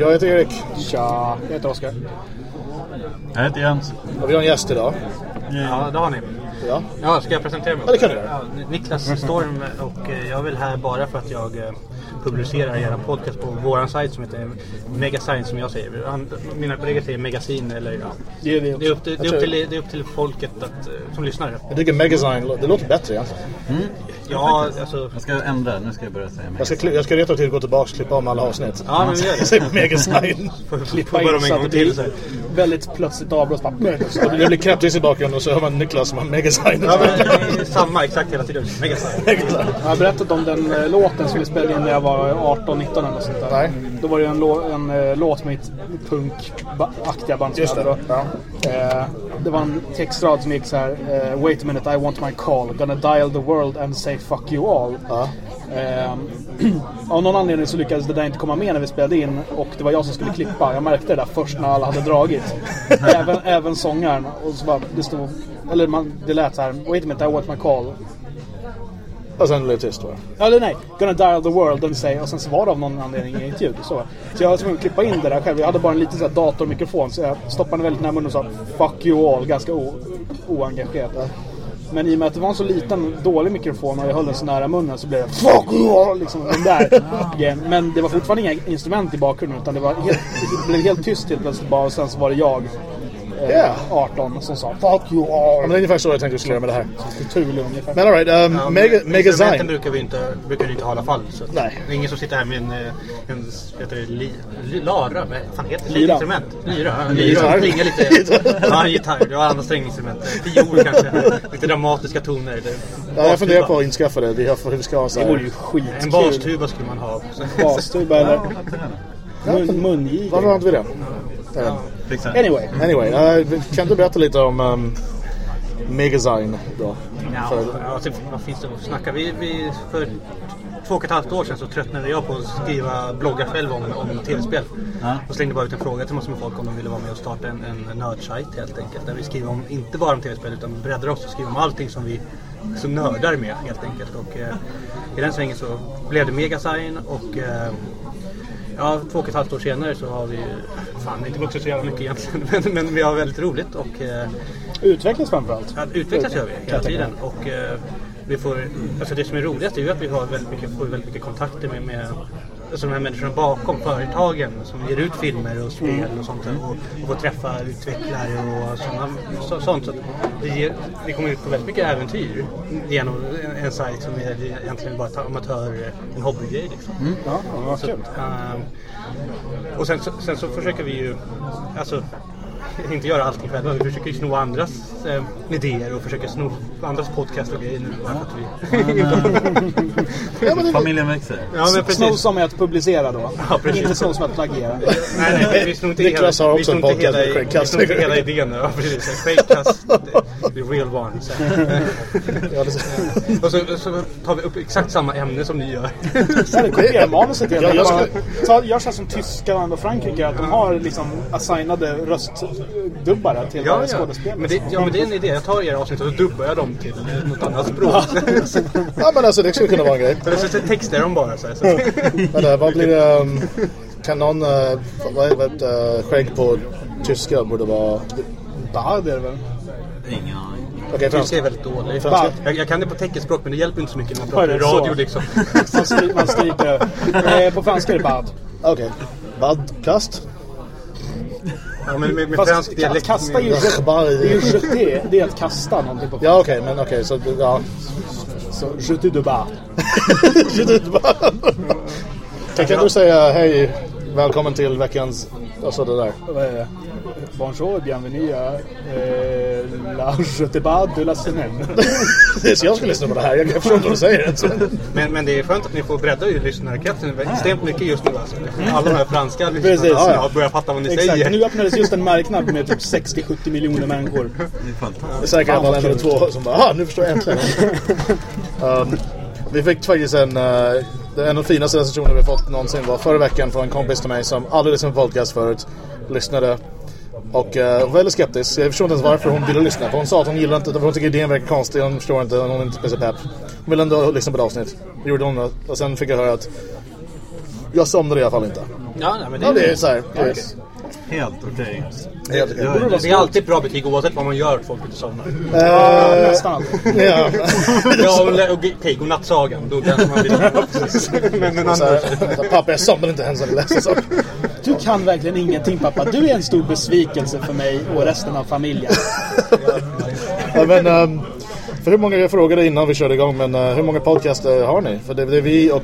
Jag heter Erik. Tja, jag heter Oskar. Jag heter Jens. Och vi har en gäst idag. Ja, det har ni. Ja. Ja, ska jag presentera mig? Ja, det kan du. Ja, Niklas Storm och eh, jag är väl här bara för att jag eh, publicerar er podcast på våran sajt som heter Megasign som jag säger. Mina kollegor säger Megasin eller ja. Det är Det är upp till, det är upp till, det är upp till folket att, eh, som lyssnar. Jag tycker Megazine, det låter bättre egentligen. Ja, alltså. Jag ska ändra, nu ska jag börja säga Jag ska, jag ska reta till gå tillbaka och klippa om alla avsnitt. Ja, men gör det. säger Megazine. Får börja om en gång till. Så. här. Väldigt plötsligt avbrott. Det blir knäpptyst i bakgrunden och så hör man Niklas som har Megazine. Ja, men det samma exakt hela tiden. Megasign. Jag har berättat om den eh, låten som vi spelade in när jag var 18-19 eller något sånt där. Nej. Då var det en, lå- en eh, låt med ett punkaktiga band som Just det. då. Eh, det var en textrad som gick så här. Eh, Wait a minute, I want my call. Gonna dial the world and say fuck you all. Ja. Eh, av någon anledning så lyckades det där inte komma med när vi spelade in och det var jag som skulle klippa. Jag märkte det där först när alla hade dragit. även, även sångaren. Och så bara, det stod, eller man, det lät så här. Wait a minute, I want my call. Och sen blev det tyst va? Eller nej, Gonna dial the world and say och sen så var det av någon anledning inget ljud. Så, så jag var tvungen att klippa in det där själv. Jag hade bara en liten så här datormikrofon så jag stoppade den väldigt nära munnen och sa Fuck you all, ganska oengagerat. Men i och med att det var en så liten, dålig mikrofon och jag höll den så nära munnen så blev det Fuck you! Liksom den där grejen. Men det var fortfarande inga instrument i bakgrunden utan det, var helt, det blev helt tyst helt plötsligt bara och sen så var det jag, eh, Ja. 18, som sa Fuck you Ja, all! men det är ungefär så jag tänkte vi skulle göra med det här. Thule ungefär. Men alright, um, Ja, Mega, men Instrumenten Megazine. brukar vi inte, brukar vi inte ha i alla fall. Så Nej. Det är ingen som sitter här med en, eh, en heter det, li, li, lara, vad fan heter det? Lyra. Instrument? Lyra. ja. Lyra. Klingar lite. Ja, gitarr. Du har andra stränginstrument. Fiol kanske. Lite dramatiska toner. Eller Ja, jag funderar på att inskaffa det. Vi har för hur vi ska ha så Det vore här. ju skitkul. En bastuba skulle man ha. Bastuba eller mun, mungigel. Varför har inte vi det? Anyway. Anyway, uh, kan du berätta lite om um, Megazine då? Ja, För, alltså, vad finns det att snacka? Vi, vi, för två och ett halvt år sedan så tröttnade jag på att skriva bloggar själv om, om tv-spel. Ja. Och slängde bara ut en fråga till massor med folk om de ville vara med och starta en, en nördsajt helt enkelt. Där vi skriver om, inte bara om tv-spel utan breddar oss och skriver om allting som vi så nördar med helt enkelt. Och eh, i den svängen så blev det Megasign och eh, Ja, två och ett halvt år senare så har vi fan inte vuxit så jävla mycket egentligen. Men, men vi har väldigt roligt och eh, Utvecklas framförallt. Ja, utvecklas gör vi hela tiden. Och, eh, vi får, alltså det som är roligast är ju att vi har väldigt mycket, får väldigt mycket kontakter med, med alltså de här människorna bakom företagen som ger ut filmer och spel och sånt. Och, och får träffa utvecklare och såna, så, sånt. Så det ger, vi kommer ut på väldigt mycket äventyr genom en, en sajt som är egentligen bara ett amatör, en hobbygrej. Liksom. Ja, vad Så, kul. ehm, och sen, så- sen så försöker vi ju alltså, inte göra allting själva. Vi försöker ju sno andras eh, idéer och försöker sno andras podcast och grejer nu. Ja, men det, Familjen växer. ja, men Sno precis. som är att publicera då. Ja, precis. Inte sno som att plagiera. Nej, nej, vi- snor inte hela, Niklas har vi också snor en inte podcast med hela, vi Skäggkast. snor inte hela idén. Ja, precis. Skäggkast, the real one. Så. ja, det, Och så, så tar vi upp exakt samma ämne som ni gör. Eller kopiera manuset helt Ja, jag enkelt. skulle- Bara Ta- Gör så här som Tyskland och Frankrike. Att de har liksom assignade röstdubbare till Ja, varje ja. skådespelare. Men det, ja, men det är en idé. Jag tar era avsnitt och så dubbar jag dem till eh, något annat språk. ja, men alltså det skulle kunna vara en grej. Eller så textar dem bara så här. Så. Men uh, vad blir det? Um, kan någon, uh, vad vad heter uh, skägg på tyska borde vara... Bard är det väl? Ingen aning. Tyska är franska. väldigt dåligt. Jag, jag kan det på teckenspråk men det hjälper inte så mycket när man pratar i det radio liksom. Man, stry, man stryker. Eh, på franska är det bard. Okej. Badkast? Ja, men med, med Fast fransk dialekt. kasta är ju... Rechbar. Det är. Det är att kasta någonting på franska. Ja, okej, men okej, så ja. Så jeter de bard. kan, kan du säga hej, välkommen till veckans... Alltså det där. Vad är det? Bonjour, bienvenue à eh, la jeter bard de la semaine. Det är så jag ska lyssna på det här. Jag förstår inte vad du säger. Men, men det är skönt att ni får bredda ju lyssnarkretsen extremt mycket just nu. Alltså. Alla de här franska lyssnarna ja, jag börjar fatta vad ni Exakt, säger. nu öppnades just en marknad med typ 60-70 miljoner människor. Det är fantastiskt. Säkert man en eller två som bara ah, nu förstår jag äntligen. um, vi fick faktiskt en... Uh, det är en av de finaste recensioner vi fått någonsin var förra veckan från en kompis till mig som aldrig lyssnat på podcast förut. Lyssnade. Och uh, var väldigt skeptisk. Jag förstår inte ens varför hon ville lyssna. För hon sa att hon gillar inte, hon tycker idén verkar konstig. Hon förstår inte, hon är inte speciellt pepp. Hon ville ändå lyssna på ett avsnitt. Det gjorde hon och sen fick jag höra att Jag somnar i alla fall inte. Ja, nej, men det, Ja, det är så här. Ja, det är- okej. Helt okej. Helt okej. Jag- Det är alltid bra betyg oavsett vad man gör att folk inte somnar. Ja, Eh, nästan alltid. ja. Ja, och lä- och- okej, godnattsagan. Då kanske man blir... Men en Så annan... här, pappa, jag somnar inte ens jag läser saker. Du kan verkligen ingenting pappa. Du är en stor besvikelse för mig och resten av familjen. Ja, men, ehm, för hur många, jag frågade innan vi körde igång, men eh, hur många podcaster har ni? För det, det är vi och...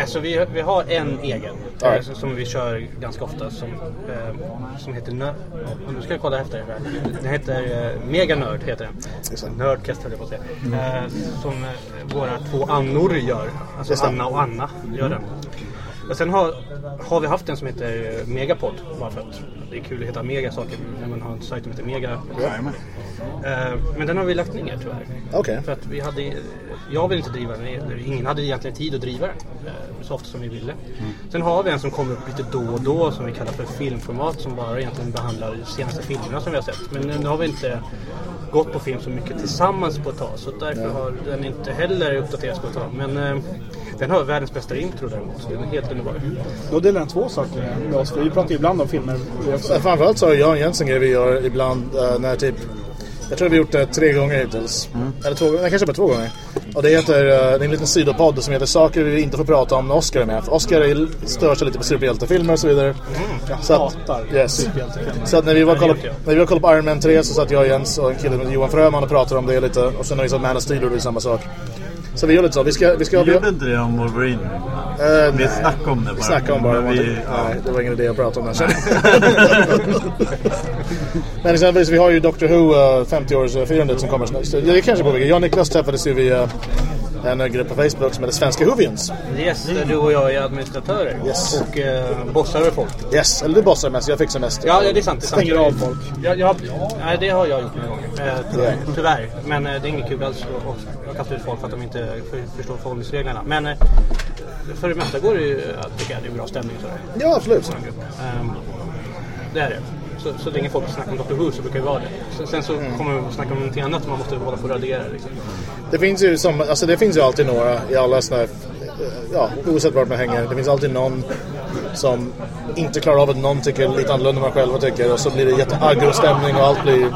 Alltså vi, vi har en egen Ja. eh, som vi kör ganska ofta som, eh, som heter Nö- ja, Nu ska jag kolla efter det här. Den heter eh, Mega Nörd heter den. Nördcast höll jag på att säga. Eh, som eh, våra två Annor gör. Alltså. Anna och Anna gör den. Och sen har, har vi haft en som heter eh, Megapod. Bara för att det är kul att heta Mega saker när man har en sajt som heter Mega. Eh, men den har vi lagt ner tyvärr. Okej. För att vi hade, jag vill inte driva den, eller ingen hade egentligen tid att driva den eh, så ofta som vi ville. Sen har vi en som kommer upp lite då och då som vi kallar för filmformat som bara egentligen behandlar de senaste filmerna som vi har sett. Men nu har vi inte gått på film så mycket tillsammans på ett tag så därför har den inte heller uppdaterats på ett tag. Men den har världens bästa intro däremot, den är helt underbar. Då delar den två saker med oss. Vi pratar ju ibland om filmer. också. Så Framförallt så har jag och Jens en grej vi gör ibland eh, när typ... Jag tror vi har gjort det tre gånger hittills. Eller två, nej, kanske bara två gånger. Och det heter, eh, det är en liten sidopodd som heter Saker vi inte får prata om när Oscar är med. För Oscar är, stör sig lite på superhjältefilmer och så vidare. Jag Så att- hatar yes. superhjältefilmer. Så att när vi, var det kollade, gjorde jag. när vi var kollade på Iron Man 3 så satt jag och Jens och en kille med Johan Fröman och pratade om det lite. Och sen när vi såg Man of Steel gjorde vi samma sak. Så vi gör lite så. Vi ska... Vi ska Vi gjorde inte det om Wolverine. Eh, Vi nej. snackade om det bara. Vi snackade om bara. Vi, vi- ja. nej, det var ingen idé att prata om det. Men exempelvis, vi har ju Doctor Who uh, 50-årsfirandet som kommer snart. Det är kanske på väg. Jag och Niklas träffades ju via en eh, grupp på Facebook som heter Svenska Whovians. Yes, där du och jag är administratörer Yes. och eh, bossar över folk. Yes, eller du bossar mest, jag fixar mest. Ja, det är sant. Det är sant. Stänger av folk. Ja, ja, nej, det har jag gjort några gånger. Eh, tyvärr. Tyvärr. Men eh, det är inget kul alls. Jag kastar ut folk för att de inte för, förstår förhållningsreglerna. Men eh, för det mesta går det ju, jag tycker jag, det är bra stämning. Sådär. Ja, absolut. Ehm, det är det. Så, så länge folk snackar om Dr. Who så brukar det vara det. Sen, sen så Mm. kommer att snacka om någonting annat som man måste hålla på och radera. Liksom. Det finns ju som, alltså det finns ju alltid några i alla sådana här, ja, oavsett vart man hänger. Det finns alltid någon som inte klarar av att någon tycker lite annorlunda än man själva tycker och så blir det jätteaggrostämning och allt blir...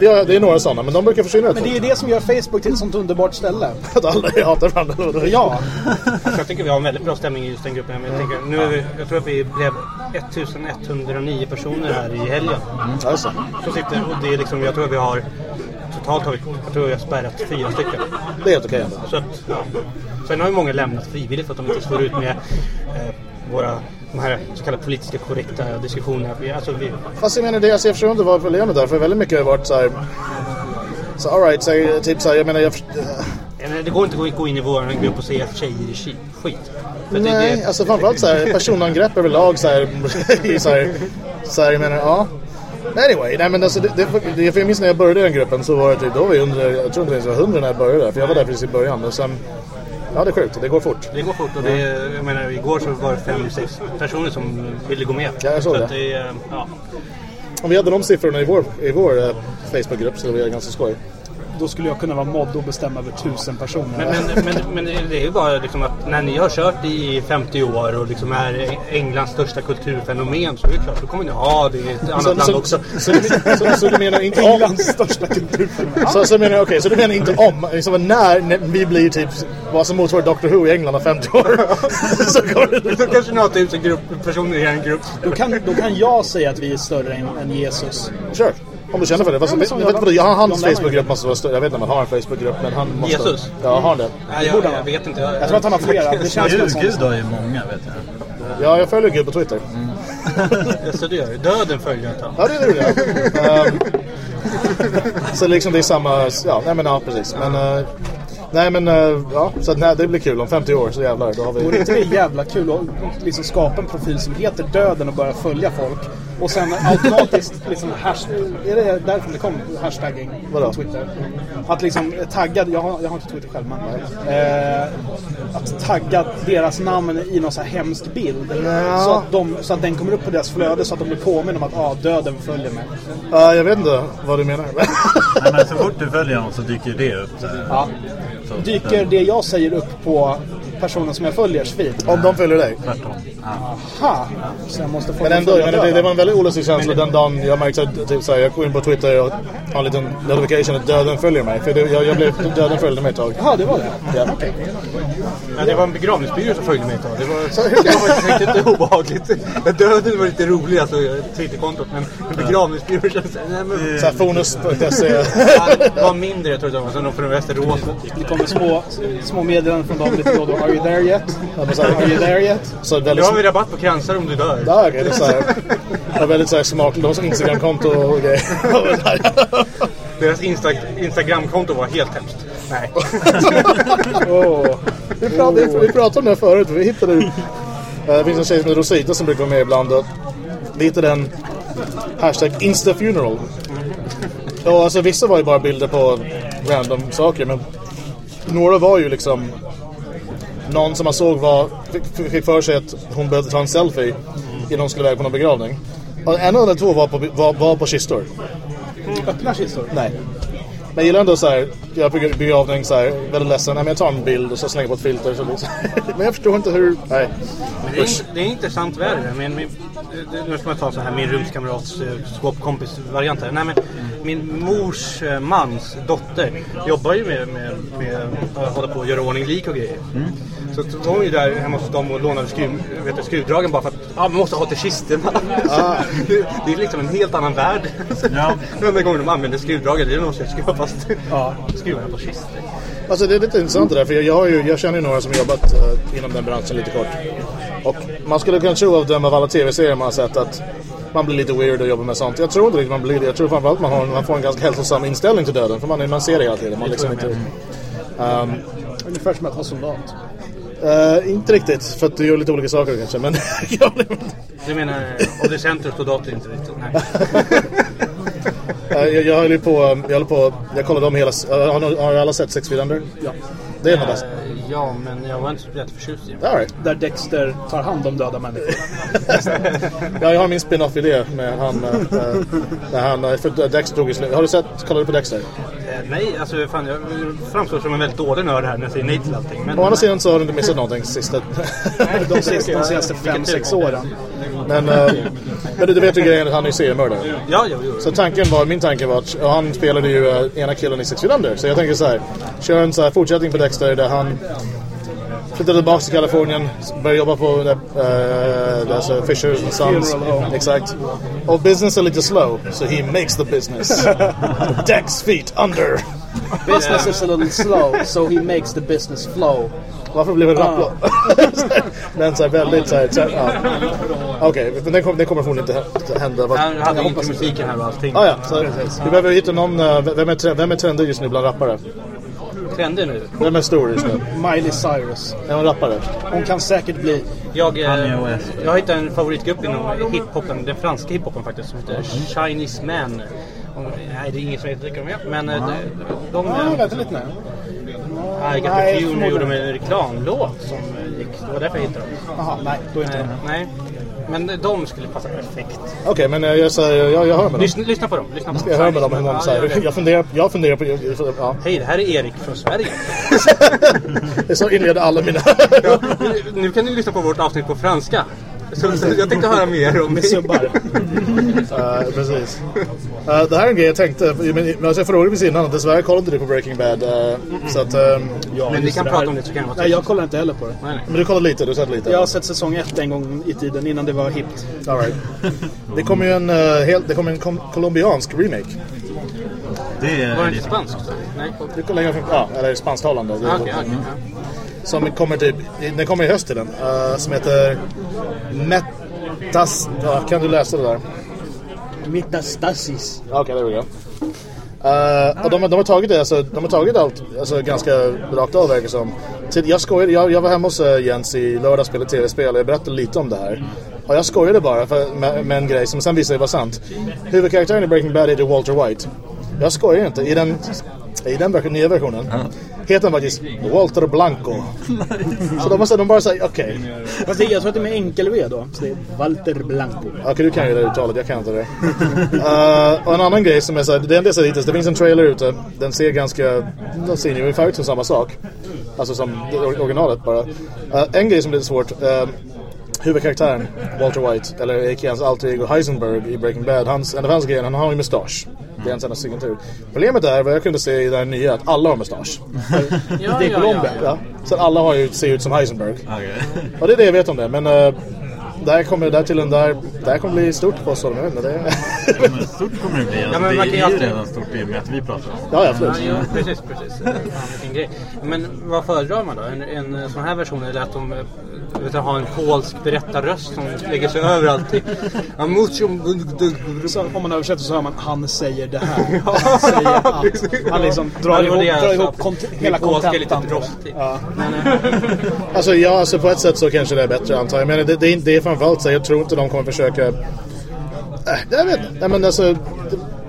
Det är, det är några sådana, men de brukar försvinna Men det är det som gör Facebook till ett sånt underbart ställe. Att alla hatar varandra. Ja, Så jag tycker vi har en väldigt bra stämning i just den gruppen. Men jag, tänker, nu är vi, jag tror att vi blev 1109 personer här i helgen. Just det. Som sitter, och det är liksom, jag tror att vi har totalt har vi, jag tror vi har spärrat fyra stycken. Det är helt okej. Så att, ja. Sen har ju många lämnat frivilligt för att de inte står ut med eh, våra de här så kallade politiska korrekta diskussionerna. Alltså, vi, Fast jag menar, det, alltså, jag förstår inte vad problemet är. För väldigt mycket har varit så här... Så alright, så typ så här, jag menar, jag, det går inte att gå in i vår grupp och säga att tjejer är skit. För det- Nej, det- alltså framförallt så här, personangrepp överlag så här, så här, så här, jag menar, ja. Anyway, nej men alltså det, det, för jag minns när jag började i den gruppen så var det typ, då var vi under, jag tror inte ens det var hundra när jag började för jag var där precis i början och sen, ja det är sjukt, det går fort. Det går fort och det, jag menar, igår så var det fem, sex personer som ville gå med. Ja, jag såg så det. Det är, ja. Om vi hade de siffrorna i vår, i vår eh, Facebookgrupp så var det ganska skoj. Då skulle jag kunna vara mod och bestämma över tusen personer. Men, men, men, men det är ju bara liksom att när ni har kört i 50 år och liksom är Englands största kulturfenomen så är det klart, då kommer ni ha det i ett annat Så, land så, också. så, så, så, du menar inte om? Englands största kulturfenomen. Så, så menar okej, så du menar inte om, liksom när, när vi blir typ vad som motsvarar Doctor Who i England om 50 år. så kommer det... Då kanske ni har tusen grupp, personer i en grupp. Då kan, då kan jag säga att vi är större än, än Jesus. Kör. Om du känner för det. Fast, Ja, men jag vet jag- jag har hans Facebookgrupp måste vara större. Jag vet inte om han har en Facebookgrupp men han måste... Jesus? Ja, har han det? Nej, jag, jag vet inte. Jag tror att han har flera. Det känns Gud. Gud har ju många vet jag. Ja, jag följer Gud på Twitter. Så det gör det. Döden följer jag inte. Ja, det gjorde jag. Ehm, så liksom det är samma... Ja, nej men ja, precis. Men... eh, nej men, eh, ja. Så nej, det blir kul. Om 50 år så jävlar, då har Vore vi... inte det jävla kul att liksom skapa en profil som heter Döden och börja följa folk? Och sen automatiskt liksom Är det därifrån det kom? Hashtagging Vadå? på Twitter. Att liksom tagga, jag har, jag har inte Twitter själv men. Eh, att tagga deras namn i någon så här hemsk bild. Ja. Så, att de, så att den kommer upp på deras flöde så att de blir påminna om att ah, döden följer mig. Ja, jag vet inte vad du menar. Nej, men så fort du följer honom så dyker det upp. Ja. Så, Dyker det jag säger upp på personen som jag följers feed. Om de följer dig. Tvärtom. Ja. Ha! Så jag måste få Men ändå, men det, det var en väldigt olustig känsla den dagen jag märkte att typ, såhär, jag går in på Twitter och har en liten notification att döden följer mig. För det, jag, jag blev, döden följde mig ett tag. Jaha, det var det? Ja. Men det var en begravningsbyrå som följde mig ett tag. Det var, det var riktigt obehagligt. Men Döden var lite rolig, alltså Twitterkontot. Men en begravningsbyrå känns... Nej, men, Såhär fonus.se. Ja, det var mindre tror jag. Sen de från Västerås. Det kommer små, små meddelanden från dem lite då. Are you there yet? Are you there yet? Så väldigt, har vi rabatt på kransar om du dör. Ja, okej, det är såhär. Det var väldigt såhär smart. De har så Instagramkonto och grejer. Deras Insta Instagramkonto var helt hemskt. Nej. Åh. vi, pratade, vi pratade om det här förut. Vi hittade... eh, Det finns en tjej som heter Rosita som brukar vara med ibland. Vi hittade en hashtag instafuneral. Och alltså vissa var ju bara bilder på random saker. Men några var ju liksom... Någon som man såg var, fick, fick för sig att hon behövde ta en selfie innan hon skulle iväg på någon begravning. Och en av de två var på, var, var på kistor. Öppna kistor. Nej. Men jag gillar ändå så här, jag är på begravning så här, väldigt ledsen, nej, men jag tar en bild och så slänger på ett filter. Så här. men jag förstår inte hur, nej. Men det, är, in- det är intressant värre. Men, det- nu ska man ta så här min rumskamrats eh, skåpkompis-variant här. Nej, men min mors eh, mans dotter jobbar ju med, med, med att hålla på och göra ordning lik och grejer. Så att var hon ju där hemma hos dem och lånade skruv, vet du, skruvdragen bara för att ja, man måste ha till kistorna. det, det är liksom en helt annan värld. Ja. Den enda gången de använder skruvdragare det är när de ska skruva fast skruvarna på kistor. Alltså det är lite intressant det där, för jag, jag, har ju, jag känner ju några som jobbat eh, inom den branschen lite kort. Och man skulle kunna tro av döma av alla tv-serier man har sett att man blir lite weird att jobba med sånt. Jag tror inte riktigt man blir det. Jag tror framförallt man, har, man får en ganska hälsosam inställning till döden. För man, man ser det hela tiden. Man liksom inte, um, Ungefär som att vara soldat. eh, inte riktigt, för att du gör lite olika saker kanske. Men Du menar Olle Center och soldater inte riktigt? Nej. Eh, jag, jag höll ju på, jag höll på, jag kollade om hela, uh, har, har alla sett Six Feet Under? Ja. Det är nog bäst. Ja, men jag var inte så jätteförtjust i den. Right. Där Dexter tar hand om döda människor. Ja, jag har min spin-off idé med han, Äh, när han, eh, för Dexter tog i slutet. Har du sett, kollar du på Dexter? Eh, nej, alltså fan, jag framstår som en väldigt dålig nörd här när jag säger nej till allting. Men, Å andra sidan så har du inte missat någonting sista... De sista, de senaste fem sex åren. men, eh, men du, vet ju grejen att han är ju seriemördare. Ja, jo, jo. Så tanken var, min tanke var att han spelade ju eh, ena killen i Six Feet Under. Så jag tänker så här, kör en så här fortsättning på Dexter där han flyttade tillbaka till Kalifornien, började jobba på uh, alltså Fisher and Sons. Exakt. Och business är lite slow, so he makes the business. Dex feet under. Business is a little slow, so he makes the business flow. Varför blev det rapplåt? Men så här väldigt så här, så här ja. Okej, men det kommer, det kommer förmodligen inte hä- hända. Vad- Han hade inte musiken här och allting. Ah, ja, så vi behöver hitta någon, eh, vem är, vem är trendig just nu bland rappare? Trendig nu. Vem är stor just nu? Miley Cyrus. Är hon rappare? Hon kan säkert bli... Jag, eh, jag hittade en favoritgrupp inom hiphopen, den franska hiphopen faktiskt, som heter Chinese Man. Nej, det är ingen som vet vilka de är, men eh, de... de Ja, eh, vänta lite nu. I Got Nej, The förmodligen. gjorde de en reklamlåt som eh, gick. Det var därför jag hittade dem. Jaha, nej, då är inte Eh, de. nej. Men de skulle passa perfekt. Okej, men jag, säger, jag, jag hör med dem. Lyssna, lyssna på dem. Lyssna på dem. Jag hör med dem hur de jag, funderar, jag funderar på... Ja. Hej, det här är Erik från Sverige. Så inleder alla mina... Ja, nu- nu kan ni lyssna på vårt avsnitt på franska. Så, så jag tänkte höra mer om subbar. Eh, precis. Eh, det här är en grej jag tänkte, men, men alltså jag frågade precis innan, dessvärre kollade inte du på Breaking Bad. eh, Så att, ehm, Ja, Men vi kan det prata här. om det så kan det vara Nej, jag kollar inte heller på det. Nej, nej. men du kollade lite, du har sett lite? Jag har sett säsong ett en gång i tiden innan det var hippt. All right. Det kommer ju en, uh, helt, det kommer en kom, colombiansk remake. Det Var det är inte spanskt? Nej. Det kommer längre ja, eller spansktalande. Det- Ah, Okej, okej. ja. Som kommer typ, den kommer i höst till den. eh, som heter Metas... ja, kan du läsa det där? Metastasis. Okej, there we go. Uh, och de, de har tagit det, alltså, de har tagit allt alltså, ganska rakt av verkar som. Jag skojade, jag, jag var hemma hos uh, Jens i lördag och spelade tv-spel och jag berättade lite om det här. Och jag skojade bara för, med, med en grej som sen visade sig vara sant. Huvudkaraktären i Breaking Bad heter Walter White. Jag skojar inte. I den, i den version, nya versionen heter han faktiskt Walter Blanco. så de, måste, de bara säger okej. Fast det, jag tror att det är med enkel-V då. Så det är Walter Blanco. Okej, du kan ju det uttalet, jag kan inte det. Uh, och en annan grej som är så här, det enda jag ser hittills, det finns en trailer ute. Den ser ganska, den ser ju ungefär ut som samma sak. Alltså som originalet bara. Uh, en grej som är lite svårt, uh, huvudkaraktären Walter White, eller aka hans alter ego Heisenberg i Breaking Bad, hans, en av hans grejer, han har ju mustasch. Det är hans enda signatur. Problemet är, vad jag kunde se i det här nya, att alla har mustasch. Ja, Det är Colombia. Ja, så alla har ju, ser ut som Heisenberg. Okej. Och det är det jag vet om det, men uh, där kommer där till den där, där kommer bli stort på oss, jag vet inte, det Men stort kommer det bli. Alltså, men man det är ju alltid- redan stort i och med att vi pratar. Ja, ja, absolut. Ja, ja, precis, precis. Fan, vilken grej. Men vad föredrar man då? En, en sån här version eller att de vet du, har en polsk berättarröst som lägger sig över allting? Så om man översätter så hör man han säger det här. säger att. Han liksom drar ihop, drar ihop kont- hela kontentan. Ja. Alltså ja, alltså på ett sätt så kanske det är bättre antar jag. Men det, det, är inte- det är framförallt så jag tror inte de kommer försöka... Äh, jag vet inte. Nej, men alltså, det-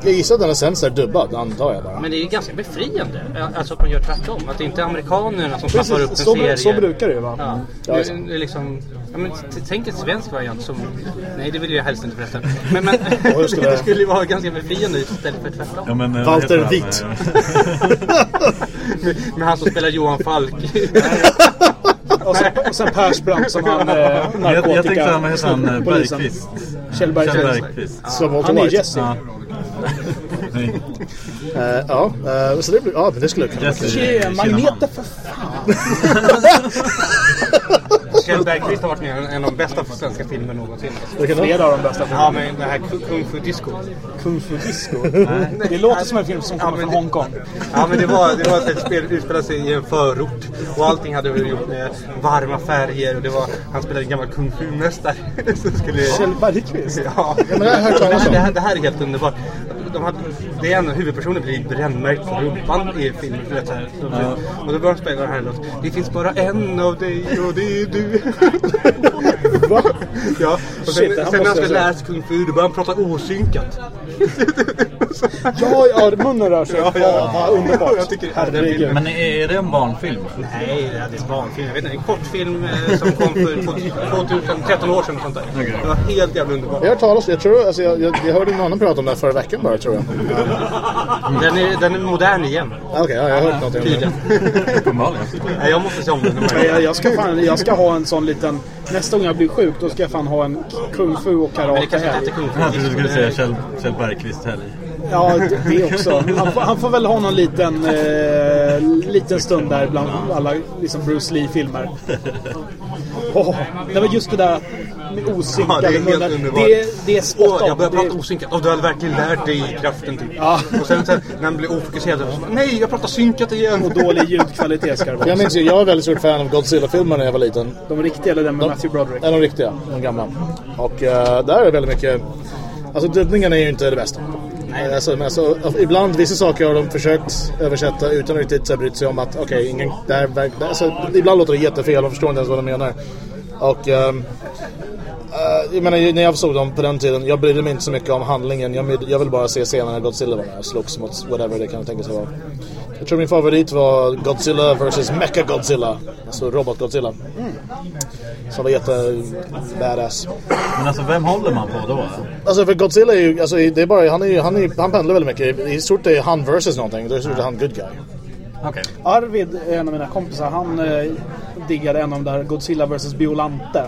jag gissar att den är sen så är dubbad, antar jag bara. Men det är ju ganska befriande. Alltså att man gör tvärtom. Att det inte är amerikanerna som snappar upp en Precis, så, serie. så brukar det ju vara. Ja. Ja, Det, så. det är liksom, ja, men, tänk en svensk variant som... Nej, det vill jag helst inte förresten. Men, men det det- skulle ju vara ganska befriande istället för tvärtom. Ja, men, eh, Walter Witt. han, Med, med han som spelar Johan Falk. Och sen, och sen Persbrandt som han eh, Jag, narkotika... jag tänkte han, vad heter han, eh. Bergqvist? Kjell Bergqvist. Walter Han är. Jesse. Ja. Eh, ja, eh, så det blir... Ja, men det skulle kunna vara kul. Magneter för fan! Kjell Bergqvist har varit med en av de bästa svenska filmer någonsin. Flera av de bästa Ja, filmerna. men det här Kung- Fu Disco. Kung Fu Disco. Det låter som en film som kommer men från det- Hongkong. Ja, men det var, det var ett spel utspelade sig i en förort. Och allting hade väl gjort med varma färger. Och det var, han spelade en gammal Kung Fu-mästare. som skulle... Kjell Bergqvist. Ja, men det jag här, det, här, det här är helt underbart. De hade, det är en av huvudpersonerna blir brännmärkt på rumpan i filmen. Vet, här. De- Och då börjar de spela den här låten. Det finns bara en av dig och det är du. Va? Ja, och Shit, sen, här sen när han ska lära sig Kung Fu då börjar han prata osynkat. Ja, ja, munnen rör sig. Ja, ja, Jag underbart. tycker det är Herregud. Men är, det en barnfilm? Nej, det är en barnfilm. Jag vet inte, en kortfilm eh, som kom för 2013 år sedan och sånt där. Det var helt jävla underbart. Jag har hört talas jag tror, alltså jag, jag, jag hörde någon annan prata om det här förra veckan bara tror jag. Den är, den är modern igen. Okej, ja, jag har hört någonting om det. Uppenbarligen. Nej, jag måste se om den. Jag, jag, ska fan, jag ska ha en sån liten... Nästa gång jag blir sjuk då ska jag fan ha en kung fu och Men det karate kanske inte heter Kung Fu. Jag trodde du skulle säga Kjell, Kjell Bergqvist helg. Ja, det, det också. Han, får- han får väl ha någon liten, eh, liten stund där bland alla liksom Bruce Lee-filmer. Oh, det var just det där med Ja, osynkade det är helt munnar. underbart. Det, det är spot Åh, jag börjar Det- prata osynkat. Och du hade verkligen lärt dig kraften typ. Ja. Och sen, sen när han blir ofokuserad. Så, Nej, jag pratar synkat igen. Och dålig ljudkvalitet ska det vara. Jag minns ju, jag var väldigt stort fan av Godzilla-filmerna när jag var liten. De riktiga eller den med Matthew Broderick? Ja, de riktiga, de gamla. Och eh, där är det väldigt mycket... Alltså dubbningen är ju inte det bästa. Nej. Alltså, men alltså, ibland, vissa saker har de försökt översätta utan att riktigt så brytt sig om att okej, ingen... Det här, alltså, ibland låter det jättefel, man förstår inte ens vad de menar. Och... ehm, eh, jag menar, när jag såg dem på den tiden, jag brydde mig inte så mycket om handlingen. Jag, jag vill bara se scenen när Godzilla var med och slogs mot whatever det kan tänkas vara. Jag tror min favorit var Godzilla vs Mecha Godzilla. Alltså Robot Godzilla. Som var jätte badass. Men alltså vem håller man på då? Alltså för Godzilla är ju, alltså det är bara, han är ju, han, är, ju- han pendlar väldigt mycket. I stort är han versus någonting. Då är det stort är han good guy. Okej. Arvid, en av mina kompisar, han eh, diggade en av de där Godzilla vs Biolante.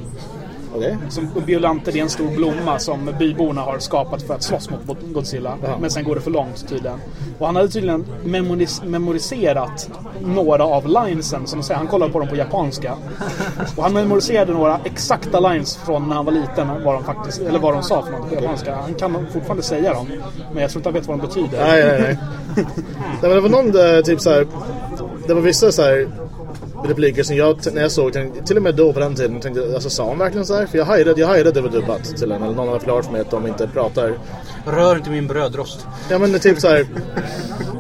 Som Biolante det är en stor blomma som byborna har skapat för att slåss mot Godzilla. Ja. Men sen går det för långt tydligen. Och han hade tydligen memoris- memoriserat några av linesen. Som säger, han kollade på dem på japanska. Och han memoriserade några exakta lines från när han var liten. Vad de, faktiskt, eller vad de sa för något på japanska. Han kan fortfarande säga dem. Men jag tror inte han vet vad de betyder. Nej, nej, nej. det var någon eh, typ så här. Det var vissa så här repliker som jag, när jag såg, tänkte, till och med då på den tiden, tänkte jag, alltså sa han verkligen så här? För jag hajade, jag hajade det var dubbat till en, eller någon hade förklarat för mig att de inte pratar. Rör inte min brödrost. Ja men typ så här.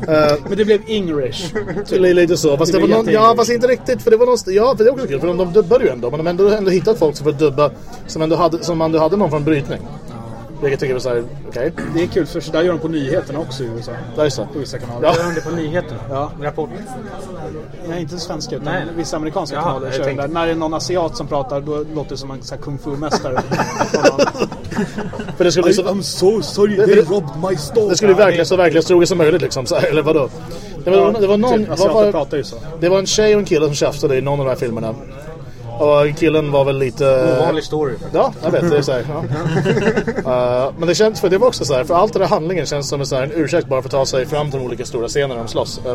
eh, Men det blev English. Li- Lite så, fast det, Det var någon, ja fast inte riktigt för det var någon, ja för det är också kul för de, de dubbade ju ändå men de har ändå, ändå hittat folk som får dubba som ändå hade, som ändå hade någon från brytning. Vilket jag tycker är såhär, okej. Det är kul för så där gör de på nyheterna också i USA. Där är det. På vissa kanaler. Ja. Gör de det på nyheterna? Ja. Rapport? Nej, inte svenska utan Nej. vissa amerikanska Jaha, kanaler kör där. När det är någon asiat som pratar då låter det som en sån här kung fu-mästare. För det skulle bli så, I'm so sorry, they robbed my store. det skulle bli verkligen så verklighetstroget som möjligt liksom. Så eller vadå? Det var, det var någon... Typ, asiater var, pratar ju så. det var en tjej och en kille som tjafsade i någon av de här filmerna. Och killen var väl lite... Ovanlig story. Ja, jag vet. Det är så här, ja. Eh, men det känns, för det var också så här, för allt det där handlingen känns som en, så här, en ursäkt bara för att ta sig fram till de olika stora scenerna de slåss. Eh,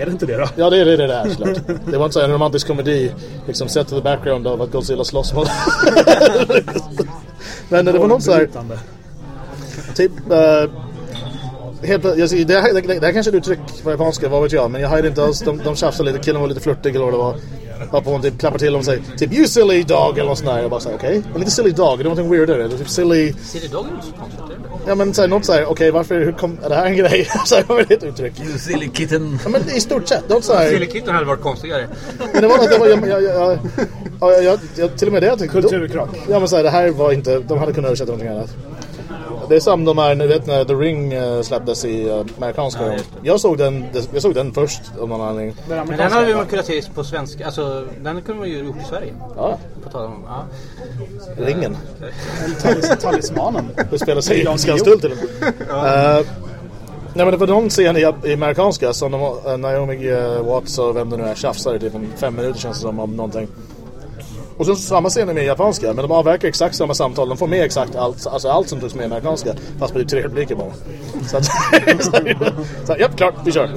Är det inte det då? ja, det är det det är såklart. Det var inte så här en romantisk komedi, liksom sett to the background av att Godzilla slåss mot... men det var något så här, typ... Uh, Helt, jag, det, här, det, det här kanske är ett uttryck på japanska, vad vet jag. Men jag hade inte alls, de, de tjafsade lite, killen var lite flörtig eller vad det var. Varpå hon typ klappar till dem och säger typ You silly dog eller något sånt där. Jag bara såhär okej. Men inte silly dog, det var någonting weirdare. Det är typ silly... Silly Dog är inte så konstigt, är? Ja men såhär, något såhär, okej varför, hur kom, är det här en grej? såhär, vad är det ett uttryck? You silly kitten. Ja men i stort sett, något såhär. Silly Kitten hade varit konstigare. Men det var något, det var, jag, jag, jag, jag, jag, jag, jag till och med det jag tänkte. Kulturkrock. Ja men såhär, det här var inte, de hade kunnat översätta någonting annat. Det är som de här, ni vet när The Ring eh, släpptes i uh, amerikanska. Ja, jag, såg den, jag såg den först av någon anledning. Men den hade man kunnat se på svenska. Alltså, den kunde man ju gjort i Sverige. Ja, På tal om, ja. Ringen. Talis- Talismanen. Det spelar sig Guillou. stult till och med. Eh, Nej men det var någon scen i, i amerikanska som de, Naomi uh, Watts och vem det nu är tjafsar i typ fem minuter känns det som om någonting. Och sen samma scen är med japanska men de avverkar exakt samma samtal. De får med exakt allt, alltså allt som togs med i amerikanska fast med tre repliker bara. Så att, så, så, ja klart, vi kör.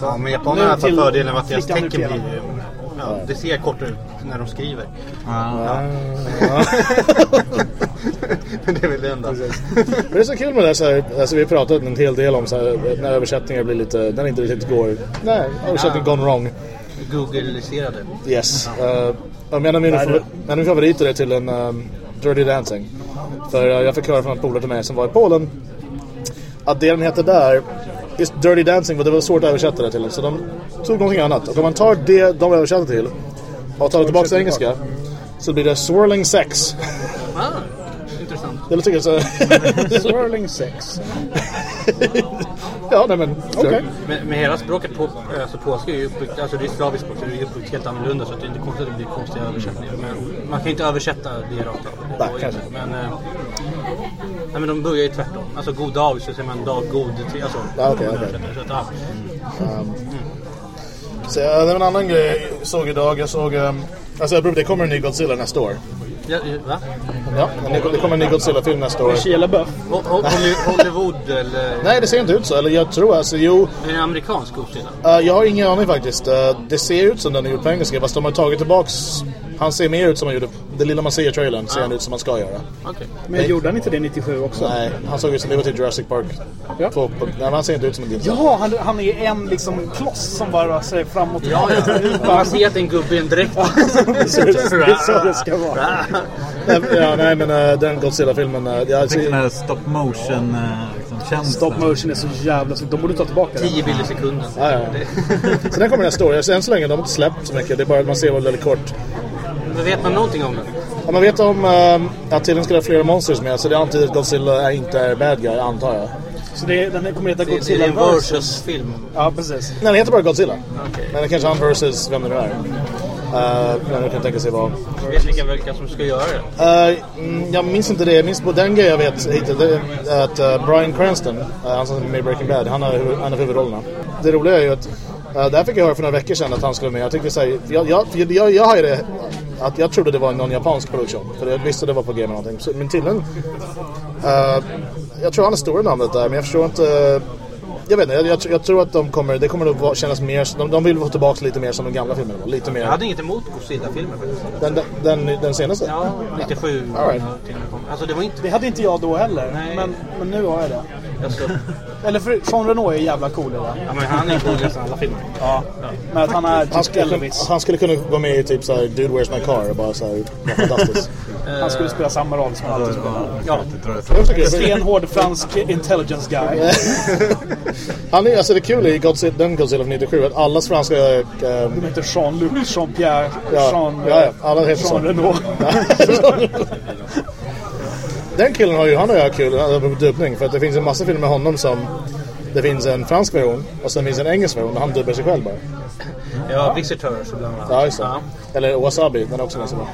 Ja, men japanerna har fördelen att deras tecken blir... fjällen. Ja, det ser kortare ut när de skriver. Ja. Men det är väl det enda. Men det är så kul med det här, så här alltså vi har pratat en hel del om så här, när översättningar blir lite, när det inte riktigt går, nej, översättning gone wrong. Google-iserade. Yes. Uh, en, av mina, favor- en av favoriter är till en um, Dirty Dancing. För uh, jag fick höra från en polare till mig som var i Polen att det den heter där, just Dirty Dancing, var det var svårt att översätta det till. Så de tog någonting annat. Och om man tar det de översatte till och tar det tillbaka till engelska så blir det Swirling Sex. Det tycker jag så... Swirling sex. ja, nej men... Okej. Men, men hela språket, på, alltså polska är ju uppbyggt, alltså det är slaviskt språk så det är uppbyggt helt annorlunda så att det är inte konstigt att det blir konstiga översättningar. Men man kan ju inte översätta det rakt av. Det Nej, kanske. inte. Men, eh, nej, men de börjar ju tvärtom. Alltså god dag så säger man dag god. till- Alltså, Ja, okej, översätter. Så att, ja. Så, ja, det var en annan grej jag såg idag. Jag såg... Um, alltså det kommer en ny Godzilla nästa år. Ja, va? Ja, det kommer en ny Godzilla-film nästa år. Shia LaBeouf. Ho- ho- Holly- Hollywood eller... Nej, det ser inte ut så. Eller jag tror alltså, jo... Är det en amerikansk Godzilla? Uh, jag har ingen aning faktiskt. Uh, det ser ut som den är gjord på engelska fast de har tagit tillbaks... Han ser mer ut som han gjorde... Det lilla man ser i trailern ser han ut som han ska göra. Okej. Men gjorde han inte det 97 också? Nej, han såg ut som det var till Jurassic Park. Ja. Två, nej, han ser inte ut som en dinosaurie. Ja, han, han är en liksom kloss som bara ser framåt. Ja, ja. Man ser att en gubbe i en dräkt. det är så det ska vara. Nej, ja, nej men uh, den Godzilla-filmen... Uh, jag, Jag fick den här stop motion eh, liksom. Stop motion är så jävla snyggt. De borde ta tillbaka det. 10 bilder i sekunden. Ja, ja. Så den kommer nästa år. Än så länge de har inte släppt så mycket. Det är bara att man ser vad väldigt kort. Men vet man någonting om den? Ja, man vet om um, att tydligen ska det vara flera monsters med. Så det antyder att Godzilla är inte är bad guy, antar jag. Så det, den kommer heta Det, det Godzilla är en versus. versus-film. Ja, precis. Nej, den heter bara Godzilla. Okej. Men det kanske är han versus vem det nu är. Uh, men jag kan tänka sig vad. Vet vilka, vilka som ska göra det? Uh, jag minns inte det. Jag minns på den grejen jag vet hittills. Det att uh, Bryan Cranston, uh, han som är med i Breaking Bad, han har en av huvudrollerna. Det roliga är ju att uh, där fick jag höra för några veckor sedan att han skulle med. Jag tyckte säga, jag, jag, jag, jag, jag hajade att jag trodde det var någon japansk produktion. För jag visste det var på G eller någonting. Så, men tydligen... Uh, jag tror han är stor i namnet där, men jag förstår inte... jag vet inte, jag, jag, jag tror att de kommer, det kommer att vara- kännas mer, de, de vill få tillbaka lite mer som de gamla filmerna var. Lite Jag mer. hade inget emot Godzilla-filmer faktiskt. Den, den, den, den senaste? Ja, 97. All right. Alltså det var inte... Det hade inte jag då heller. Nej. Men, men nu har jag det. Alltså, Eller för Jean Reno är jävla cool i det. ja, men han är cool i nästan alla filmer. Ja. Men att han är Han typ skulle, Elvis. han skulle kunna vara med i typ såhär Dude Where's My Car och bara såhär, vara fantastisk. Han skulle spela samma roll som han alltid spelar. Ja. Stenhård fransk intelligence guy. Han är, alltså det kul i Godzilla, den Godzilla från 97 att allas franska... eh, De heter Jean-Luc, Jean-Pierre, Ja, Jean, ja, ja, alla heter Jean så. Den killen har ju, han har ju kul på dubbning. För att det finns en massa filmer med honom som... Det finns en fransk version och sen finns en engelsk version och han dubbar sig själv bara. Ja, Visitors bland annat. Ja, just det. Ja. Eller Wasabi, den är också ganska bra.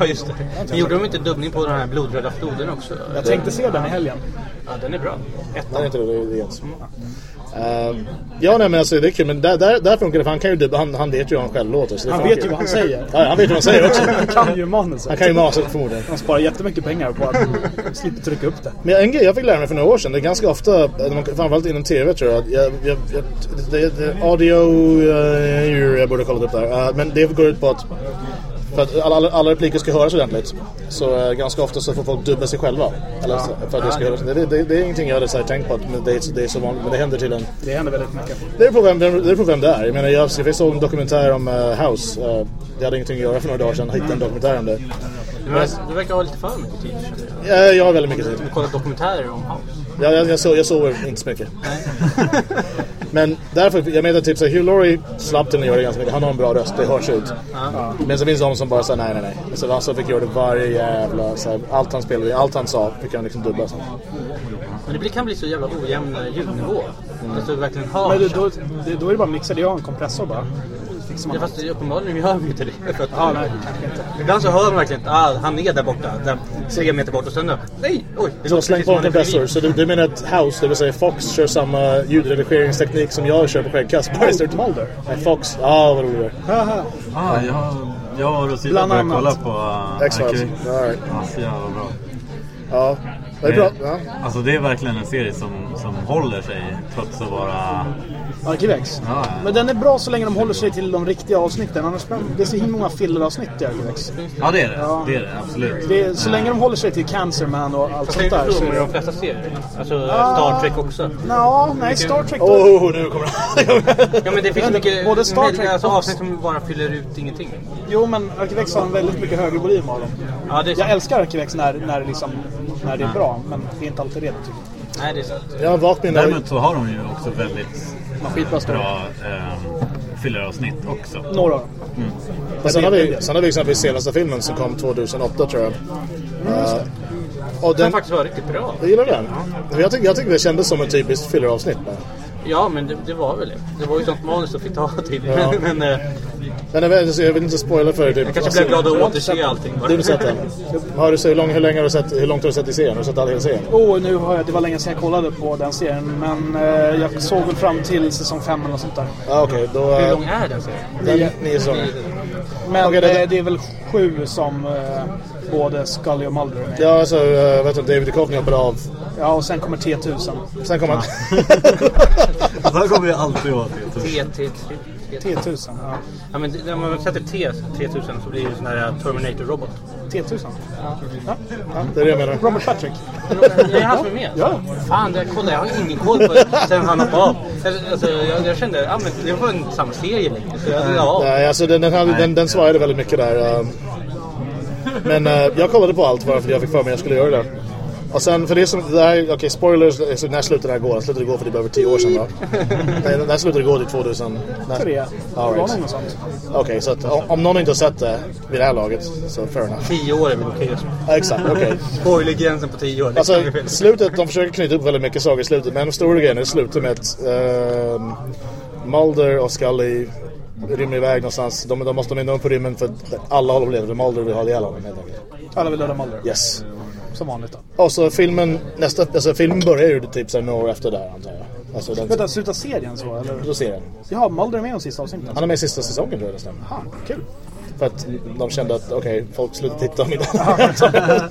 Ja, just det. Men gjorde de inte dubbning på den här blodröda floden också? Jag tänkte se den i helgen. Ja, den är bra. Nej, Ettan. inte det, det är Jens. Ehm, ja, nej men alltså det är kul. Men där, där, där funkar det för han kan ju dubba, han, han vet ju hur han själv låter. Så Han vet ju vad han säger. Ja, han vet vad han säger också. Han kan ju manuset. Han kan ju masa förmodligen. Han sparar jättemycket pengar på att slippa trycka upp det. Men en grej jag fick lära mig för några år sedan, det är ganska ofta, framförallt inom TV tror jag, jag, jag, jag det, det, audio, uh, jag borde kolla upp där, Eh, men det går ut på att för att alla, alla, repliker ska höras ordentligt. Så eh, ganska ofta så får folk dubba sig själva. Eller, för att det, ska höras. Det, det, det är ingenting jag hade så här tänkt på, att, men det, är- det är så vanligt, men det händer till en. Det händer väldigt mycket. Det är på vem, det är på vem det är. Jag menar, jag, jag såg en dokumentär om eh, House. Uh, jag hade ingenting att göra för några dagar sedan, hittade en dokumentär om det. Du, ver- du verkar ha lite för mycket tid. känner jag. Eh, jag har väldigt mycket tid. Du kollar dokumentärer om House. Ja, jag, jag, jag sover inte så mycket. Men därför, jag menar typ så Hugh Laurie slapp till att göra det ganska mycket. Han har en bra röst, det hörs ut. Men så finns det de som bara säger nej, nej, nej. Så han så fick göra det varje jävla... Så här, allt han spelade, allt han sa fick han liksom dubbla. Så. Men det kan bli så jävla ojämn ljudnivå. Alltså du verkligen hör. Men då, det, då är det bara att mixa det. Jag har en kompressor bara. Man Ja, fast uppenbarligen gör vi inte det. För att, Ja, nej. Ibland så hör man verkligen att ah, han är där borta, där, tre meter bort och sen nej, oj. det Så låter släng precis på som en kompressor. Så du, du menar att House, det vill säga Fox, kör samma ljudredigeringsteknik som jag kör på skäggkast? Stort- Mulder. Nej, Fox. Ja, ah, vad roligt är. Ah, jag, jag och Rosita började kolla på uh, X-Files. Right. Ja, så jävla bra. Ja, det är bra. Ja. Alltså det är verkligen en serie som, som håller sig trots att vara... Arkivex. Ja, ja. Men den är bra så länge de håller sig till de riktiga avsnitten. Annars det är så himla många filleravsnitt i Arkivex. Ja det är det. Ja. Det är det absolut. Det är, så länge de håller sig till Cancerman och allt sånt där. Så är de det... flesta serier. Alltså Star Trek också. Nå, nej, Star Trek. Oh, nu kommer det. Ja men det finns Men mycket både Star Trek alltså, avsnitt som bara fyller ut ingenting. Jo, men Arkivex har en väldigt mycket högre volym av dem. Ja, det är Jag älskar Arkivex när, när, liksom, när det är bra, men det är inte alltid det tycker jag. Nej, det är sant. Jag har valt mina... Däremot så har de ju också väldigt bra eh, filleravsnitt också. Några av dem. Men sen har vi, sen har vi exempelvis senaste filmen som kom 2008 tror jag. Uh, och Den den, faktiskt var riktigt bra. jag gillar den. Jag tycker, jag tycker det kändes som ett typiskt filleravsnitt. bara. Ja, men det, det var väl det. Det var ju sånt manus att fick ta till. Ja. men eh, Men jag, vet, jag vill inte spoila för dig. Typ. jag kanske blev glad att återse allting. Du har sett den? Har du, hur, lång, hur, länge har du sett, hur långt har du sett i serien? Har du sett all hela serien? Oh, nu har jag, det var länge sedan jag kollade på den serien, men eh, jag såg väl fram till säsong 5 eller sånt där. Ja, okej. då... Hur eh, lång är den serien? den, nio säsonger. Men okay, det, eh, det, är väl sju som eh, både Scully och Mulder är med. Ja, alltså uh, vet du, David Duchovny hoppade av. Ja, och sen kommer T-1000. Sen kommer... Ja. det här kommer vi alltid vara T-1000. T1000, ja. Ja, men när man sätter T, 3000 så blir det ju sån här Terminator-robot. T1000. Ja. Det är det jag menar. Robert Patrick. Det är han som är med? Ja. Fan, det, kolla, jag har ingen koll på det sen han hoppade av. Alltså, jag, jag kände, ja men det var inte samma serie längre. Så jag, ja. Nej, alltså den, den, hade, den, den svajade väldigt mycket där. um. Men eh, jag kollade på allt bara för att jag fick för mig att jag skulle göra det. Och sen, för det som, det här, okej spoilers, så när slutade det här gå? Det slutade gå för typ över 10 år sedan va? Nej, det här slutade gå till 2000. när- Tre. Det All var right. Okej, så att, om, någon inte har sett det vid det här laget, så fair enough. Tio år är väl okej. Ja, exakt, okej. Spoilergränsen på tio år. det Alltså, slutet, de försöker knyta upp väldigt mycket saker i slutet, men stora grejen är slutet med att ehm, Mulder och Scully rymmer iväg någonstans. De, de måste med upp på rymmen för att alla håller på att leva. Mulder vill ha ihjäl honom helt enkelt. Alla vill döda Mulder. Yes. Som vanligt då. Och så filmen, nästa, alltså filmen börjar ju typ såhär några år efter där antar jag. Alltså den, Vänta, slutar serien så eller? då ser den. Jaha, Mulder är med i de sista avsnitten? Han är med i sista säsongen tror jag det stämmer. Aha, kul. För att de kände att okej, folk slutar titta om inte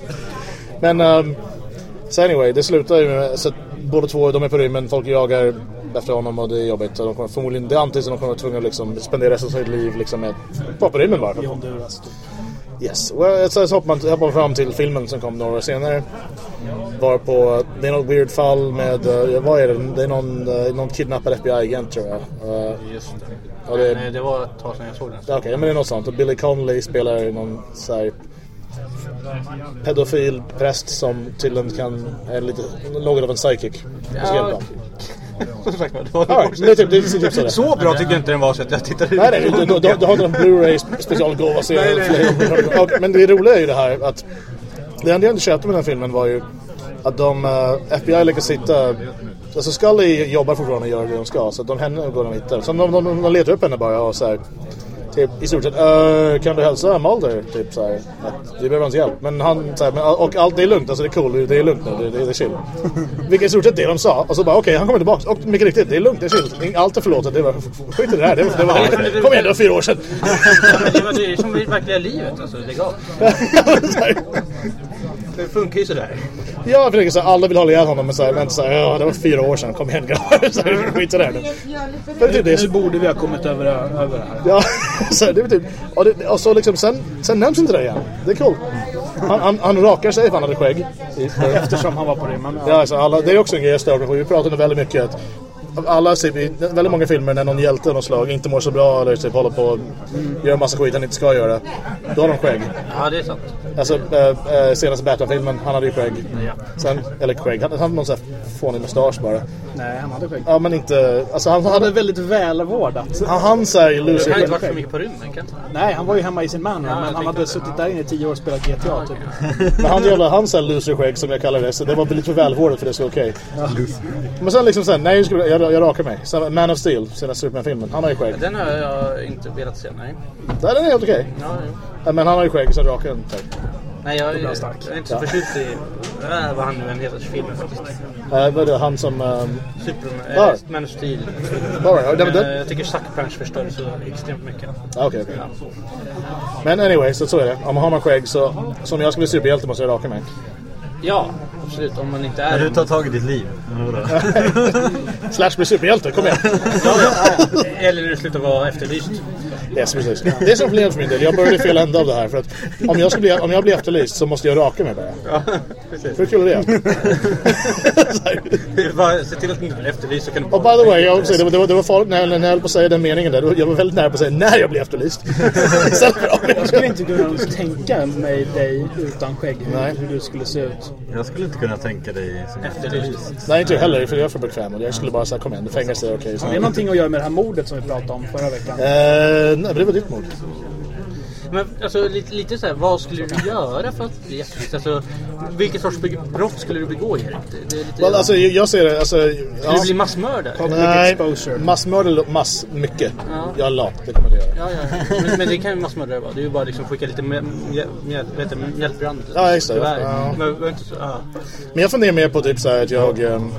Men um, så anyway, det slutar ju med så att båda två, de är på rymmen, folk jagar efter honom och det är jobbigt. Och de kommer förmodligen, det antyds att de kommer vara tvungna att liksom spendera resten av sitt liv liksom med vara på rymmen bara. I Honduras. Yes. Well, så hoppar man hoppar fram till filmen som kom några år senare. Var på, det är något weird fall med, uh, vad är det? Det är någon, uh, någon kidnappad FBI-agent tror jag. Uh, Just det. och det, eh, det var ett tag sedan jag såg den. Ja, Okej, men det är något sånt. Och Billy Connolly spelar någon så här pedofil präst som tydligen kan, är lite, något av en psychic. Och Ja, det är typ, det är typ så bra tyckte jag inte den var så att jag tittade Nej, nej, du, du, du, du har inte någon Blu-ray specialgåva. Och- Men det roliga är ju det här att det enda jag inte köpte med den filmen var ju att de, eh, FBI lyckas hitta Alltså Scully jobbar fortfarande och gör det de ska så de henne går de hittar. Så de, de, de, de letar upp henne bara och så här, Typ i stort sett, "Eh, kan du hälsa Mulder? Typ så här, att vi behöver hans hjälp. Men han, så här, men, och allt det är lugnt, alltså det är cool, det är lugnt nu, det, det, det är chill. Vilket i stort sett det de sa. Och så bara okej, han kommer tillbaka. Och mycket riktigt, det är lugnt, det är chill. Allt är förlåtet, det var, skit i det här. Det, var- det var, kom igen, det var fyra år sedan. Ja, men det, var, det är som i verkliga livet alltså, lägg av. Det funkar ju sådär. Jag försöker så här, alla vill hålla ihjäl honom men så här, men så här, ja det var fyra år sedan, kom igen grabbar. Så här, Skit i det här nu. För typ det är Nu så, borde vi ha kommit över, över det här. ja, så här, det är typ, och, det, och så liksom, sen, sen nämns inte det igen. Det är cool. Han, han, han rakar sig för han hade skägg. Eftersom han var på rymmen. Ja, alltså alla, det är också en grej jag stör mig på. Vi pratade väldigt mycket att alla ser vi, väldigt många filmer när någon hjälte av något slag inte mår så bra eller typ håller på och gör massa skit han inte ska göra. Då har de skägg. Ja, det är sant. Alltså äh, äh, senaste Batman-filmen, han hade ju skägg. Ja. Sen, eller skägg, han han hade någon sån här fånig mustasch bara. Nej, han hade skägg. Ja men inte, alltså han Han hade hade, väldigt välvårdat. han, han såhär Du kan inte loser varit för mycket på rymmen kan Nej, han var ju hemma i sin manor, jag men han hade det. suttit där inne i tio år och spelat GTA typ. Men han jävla, han såhär loser-skägg som jag kallar det, så det var lite för välvårdat för det skulle okej. Men sen liksom sen, nej jag, skulle, jag, jag rakar mig. Sen, Man of Steel, senaste Superman-filmen, han har ju skägg. Den har jag inte velat se, nej. Den är helt okej. Ja, jo. Ja, Men han har ju skägg så rakar den typ. Nej, jag, jag, stark. jag är inte så förtjust i äh, vad han nu än heter filmen faktiskt. Uh, vad är det, han som... Um, Superman, Ja. äh, Man of Steel. all right, ja, men Men, den- eh, jag tycker Sucker Punch förstör så extremt mycket. Ja, Okej, okej. Men anyway, så, så är det. Om man har man skägg så... Som jag ska bli superhjälte måste jag raka mig. Ja, absolut. Om man inte När du är... tar tag i ditt liv. Slash bli superhjälte, kom igen! Ja. Eller du slutar vara efterlyst. Yes, precis. Det är som problemet för min del. Jag började i fel ända av det här. För att om jag, ska bli, om jag blir efterlyst så måste jag raka mig bara. Ja, precis. Hur kul är det? Se till att du inte blir efterlyst så kan du Och by the way, jag säga, det, var, det, var, det var farligt när jag, när jag höll på att säga den meningen där. Jag var väldigt nära på att säga när jag blir efterlyst. Jag skulle inte kunna tänka mig dig utan skägg, Nej. hur du skulle se ut. Jag skulle inte kunna tänka dig som Efterlyst. Nej, inte jag heller. För jag är för bekväm. Och jag skulle bara säga kom igen, fängelse är okej. så. Det är någonting att göra med det här mordet som vi pratade om förra veckan. Eh, nej, det var ditt mord. Men alltså lite, lite så här, vad skulle du göra för att bli? Alltså, vilket sorts brott skulle du begå Erik? Det, är lite... Well, alltså, jag jag ser det... Alltså, Skulle ja, du bli massmördare? nej, massmördare, mass, mycket. Ja. Jag är lat, det kommer det göra. Ja, ja. Men, men det kan ju massmördare vara. Det är ju bara liksom skicka lite mjältbrand. Ja. Tyvärr. Ja. Men, men ja. Men jag funderar mer på typ så här att jag... ehm,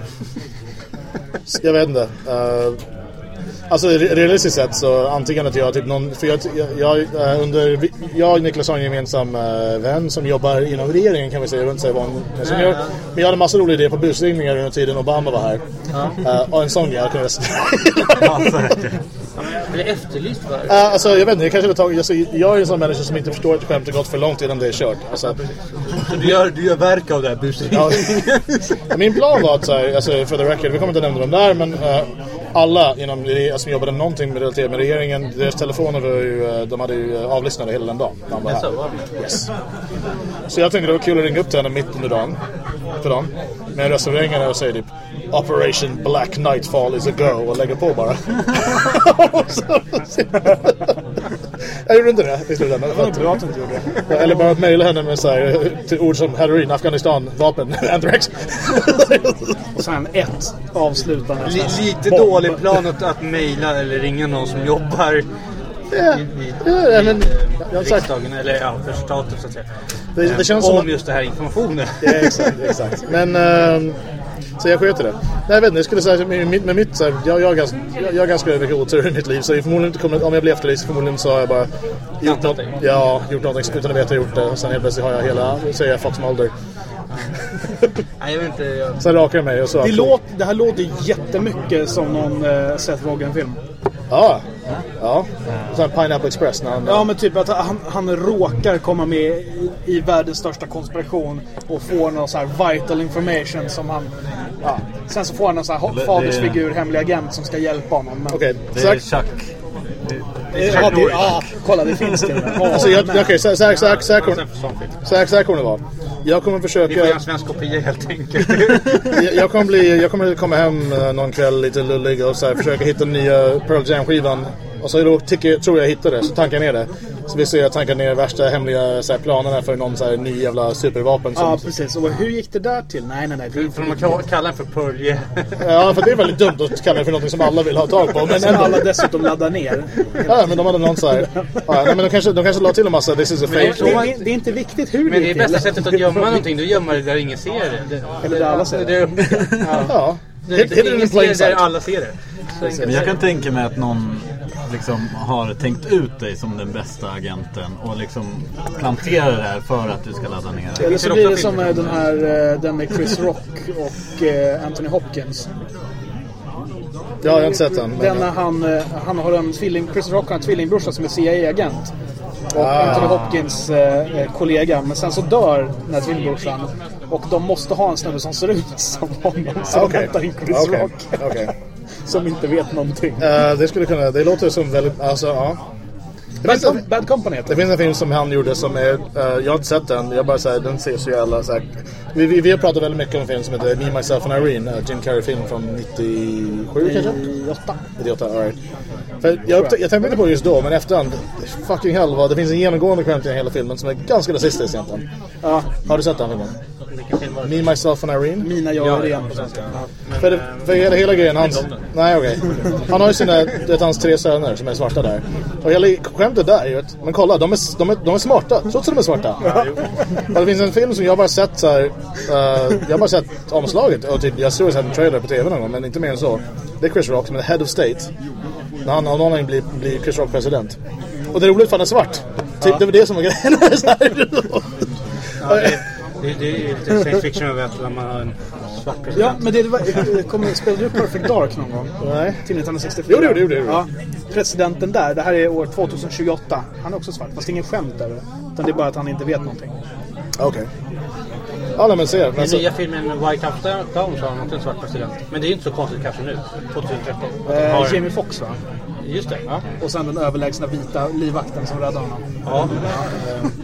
jag vet inte. eh, alltså re- realistiskt sett så antingen att jag typ någon... För jag, jag, jag, eh, under, jag och Niklas har en gemensam eh, vän som jobbar inom regeringen kan vi säga. Jag vill inte säga vad han som Ja, gör. ja. Men jag hade massa roliga idéer på busringningar under tiden Obama var här. Eh, och en sån grej jag kunde Ja. Bli efterlyst för? Uh, alltså jag vet inte, jag kanske hade tagit, alltså, jag är en sån människa som inte förstår att skämt har gått för långt innan det är kört. Alltså, Så du gör, du gör verk av det här busringen? ja. Min plan var att, så här, alltså, för the record, vi kommer inte nämna dem där, men eh, alla inom, som jobbade någonting med relaterat med regeringen, deras telefoner var ju, eh, de hade ju eh, avlyssnade hela den dagen. De var här. Yes. Så jag tänkte det var kul att ringa upp till henne mitt under dagen. För dagen. Med henne och säger typ Operation Black Nightfall is a go och lägger på bara. jag gjorde inte det i slutändan. Det var bra att du inte gjorde det. Eller bara att mejla henne med så här, till ord som heroin, Afghanistan, vapen, anthrax. Och sen ett avslutande. Li, lite dålig plan att, att mejla eller ringa någon som jobbar Ja, men, eh, jag har sagt, riksdagen, eller ja, för staten så att säga. det, det känns som Om att... just den här informationen. Ja, exakt, exakt. Men, ehm, så jag sköter det. Nej, jag vet inte, jag skulle säga med, mitt- med mitt, så här, jag, jag, har ganska, jag, jag har ganska mycket otur i mitt liv. Så jag förmodligen inte kommer, om jag blir efterlyst förmodligen så har jag bara gjort, något, ja, gjort någonting utan att veta att jag gjort det. Och sen helt plötsligt har jag hela, så är jag Fox Mulder. Nej, jag vet inte. Jag, Sen rakar jag mig och så. Det, låt, det här låter jättemycket som någon uh, Seth Rogen-film. Ja, ja. Sen Pineapple Express när han... Ja men typ att han, han råkar komma med i, i världens största konspiration och får någon så här vital information som han... Ja. Sen så får han en sån här fadersfigur, hemlig agent som ska hjälpa honom. Men Okej, Det är Chuck. Ja, det, ja, kolla det finns till och med. Alltså, jag, okej, så, så, här- så, här- så, här kommer- så, här- så här kommer det vara. Jag kommer Vi får försöka... göra en svensk kopia helt enkelt. Jag, jag, kommer bli, jag kommer komma hem eh, någon kväll lite lullig och så här, försöka hitta den nya Pearl Jam-skivan. Och så då tycker, tror jag hittar det, så tankar jag ner det. Så vi ser jag tankar ner värsta hemliga så här, planerna för någon så här, ny jävla supervapen. Som, Ja, precis. Och hur gick det där till? Nej, nej, nej. Det För de har kallat den för Purje. Ja, för det är väldigt dumt att kalla det för något som alla vill ha tag på. Men som ändå. alla dessutom laddar ner. Ja, men de hade någon så här... Ja, nej, men de kanske, de kanske la till en massa This is a Det, fake. det, det, det är inte viktigt hur Men det det är gick bästa sättet att gömma någonting. Du gömmer det där ingen ser det. Eller där alla ser det. Ja. det, Hit, hit it ingen in ser plain det där sight. alla ser det. Men jag kan tänka mig att någon liksom har tänkt ut dig som den bästa agenten och liksom planterar det här för att du ska ladda ner det. Eller så blir det som den här eh, den med Chris Rock och eh, Anthony Hopkins. Ja, jag har inte sett den. Men, Den när han, eh, han har en tvilling, Chris Rock har en tvillingbrorsa som är CIA-agent. Och Ah. Anthony Hopkins eh, kollega. Men sen så dör den här tvillingbrorsan. Och de måste ha en snubbe som ser ut som honom. Så de Okej. hämtar in Chris Okej. Rock. Okej. Som inte vet någonting. Uh, det skulle kunna... Det låter som väldigt... Alltså, ja. Det Bad, finns, en, Com- Bad Company heter det det. finns en film som han gjorde som är... eh, jag har inte sett den. Jag bara säger den ser så jävla... Så här, vi, vi, vi har pratat väldigt mycket om en film som heter Me, Myself and Irene. eh, Jim Carrey-film från 97 kanske? I åtta. 98, alright. För jag, upptä- jag tänkte inte på det just då, men efterhand, fucking hell vad det finns en genomgående skämt i hela filmen som är ganska rasistisk egentligen. Ja, Har du sett den filmen? Det? Me, Myself and Irene? Mina, jag Ja, och Irene på svenska. Ja. För, det, för hela, hela grejen, hans... Nej okej. Han har ju sina, du vet hans tre söner som är svarta där. Och hela skämtet där att, men kolla, de är, de är, de är smarta, trots att de är svarta. Och det finns en film som jag bara sett så här, eh, jag har bara sett omslaget och typ, jag såg en trailer på tv någon gång, men inte mer än så. Det är Chris Rock som är Head of State. När han av någon anledning blir, blir Chris Rock president. Och det är roligt för han är svart. Typ, Det var det som var grejen. Ja, det, det, det är lite science fiction över att man har en svart Ja, men det var, kommer, spelade du Perfect Dark någon gång? Nej. Till 1964? Jo, det gjorde jag. Ja, presidenten där, det här är år 2028. Han är också svart, fast det är ingen skämt över det. Utan det är bara att han inte vet någonting. Okej. Ja, nej, men ser. Men Den så, nya filmen White House Down så har han också en svart president. Men det är inte så konstigt kanske nu, 2013. att de Eh, har- Jamie Foxx va? Just det. Ja. Och sen den överlägsna vita livvakten som räddar honom. ja.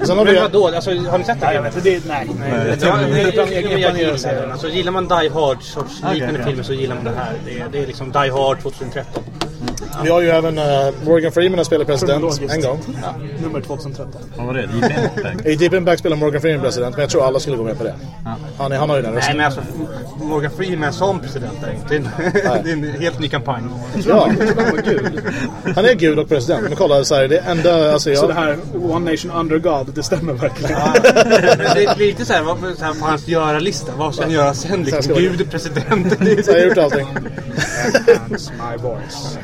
sen har Men vadå? Alltså, har ni sett den Nej, jag vet inte. Det, nej. nej. Ja, det jag, är jag, plan- jag, egen jag planerad gillar den. Alltså, gillar man Die Hard sorts liknande okej. filmer så gillar man det här. Det är, det är liksom Die Hard 2013. Vi har ju även uh, Morgan Freeman har spelat president en gång. Nummer 2013. Vad var det? I Deep Impact spelar Morgan Freeman president, men jag tror alla skulle gå med på det. Han, är, han har ju den Nej rösten. men alltså Morgan Freeman som president är inte en, det är en helt ny kampanj. Ja, han är gud och president. Men kolla, så här, det enda... Alltså, Så det jag, här One Nation Under God, det stämmer verkligen. Men det är lite såhär, vad, så här på hans göra-lista. Vad ska han göra sen? Liksom, Gud, president. Det är så jag har gjort allting. That's my voice.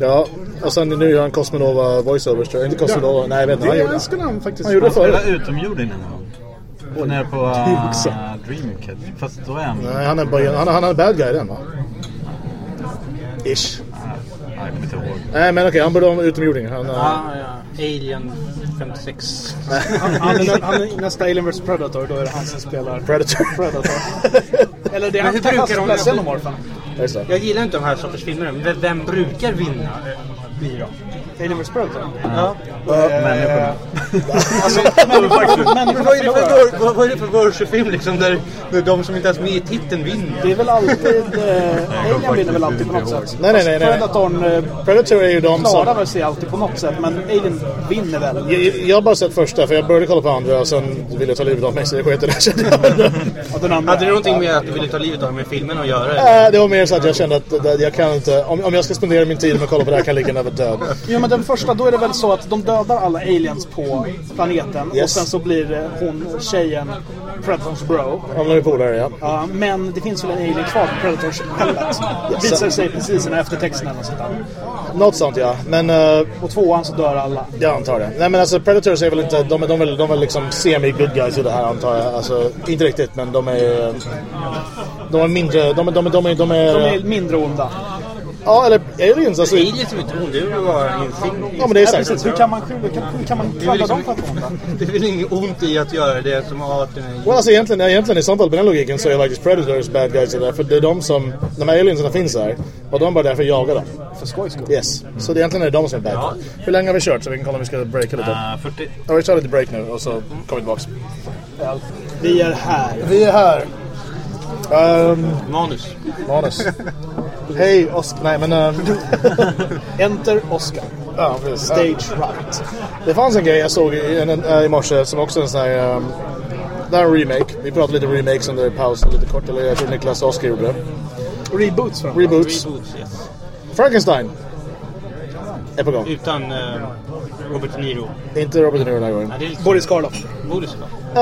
Ja, och sen nu gör han Cosmonova voiceovers tror jag. Inte Cosmonova, nej jag vet inte. Han Det gjorde, skulle han faktiskt... han gjorde Han det förut. spelade utomjording en gång. Nere på uh. Dreamcatcher. Fast då är han... Nej, han är, bara, han, han är bad guy den va? Ish. Nej, jag kommer inte ihåg. Nej men okej, han borde vara utomjording. Han, Ja, ja. Alien 56. Han, är, han är nästa Alien vs Predator, då är det han som spelar Predator. Predator. Eller det är Men han hur som brukar spelar de- Xenomorphen. Jag gillar inte de här sorters filmer. Men vem brukar vinna? Blir? Alien vs Predator. Ja. Människorna. Alltså, människor, människor Vad är det för, vad, vad är det för Verse-film liksom där, där de som inte ens är med i titeln vinner? Det är väl alltid... Eh, Alien vinner väl alltid på något sätt. Nej, nej, nej, nej. Predatorn eh, Predator är ju de klarar som... väl sig alltid på något sätt, men Alien vinner väl. Jag, jag har bara sett första, för jag började kolla på andra och sen ville jag ta livet av mig så jag sket i det. Hade det någonting med att du ville ta livet av med filmen att göra? Äh, det var mer så att jag kände att att jag kan inte... Om, om jag ska spendera min tid med att kolla på det här kan jag lika gärna vara död. Men den första, då är det väl så att de dödar alla aliens på planeten och Yes. sen så blir eh, hon, tjejen, Predators bro. Om de är polare, ja. Ja, men det finns väl en alien kvar på Predators skeppet. Visar sig precis i den här eftertexten eller något sånt där. Något sånt ja. Men uh, Och tvåan så dör alla. jag antar det. Nej men alltså Predators är väl inte... De, är- de, är, de är liksom semi-good guys i det här antar jag. Alltså, inte riktigt men de är... De är mindre... De. De de är, de är, De är mindre onda. Ja, eller aliens. Alltså, Aliens är inte ont, det är väl bara instinkt. ja, men det är Ja, säkert. precis. Hur kan man, hur kan, hur kan man Det är, kalla liksom, dem för att onda? det är väl inget ont i att göra det som arten är. Well, alltså egentligen, egentligen i fall på den logiken så är faktiskt Predators bad guys där. För det är de som, de här alienserna finns där. Och de är bara där för att jaga dem. För skojs skull. Yes. Så det egentligen är det de som är bad guys. Hur länge har vi kört? Så vi kan kolla om vi ska breaka lite. Uh, 40. Ja, vi kör lite break nu och så kommer vi tillbaks. Vi är här. Vi är här. Um, Manus. manus. Hej Oskar. Nej men... Um, Enter Oscar. ja, precis. Stage right. Det fanns en grej jag såg i, en, en, i morse som också är en sån här... Um, det här är en remake. Vi pratade lite remakes under pausen lite kort. Eller jag tror Niklas och Oskar gjorde det. Reboots framför Reboots. Reboots, yes. Frankenstein. Är på gång. Utan eh, Robert De Niro. Inte Robert De Niro den här gången. Nej, Boris Karloff. Boris va? Uh,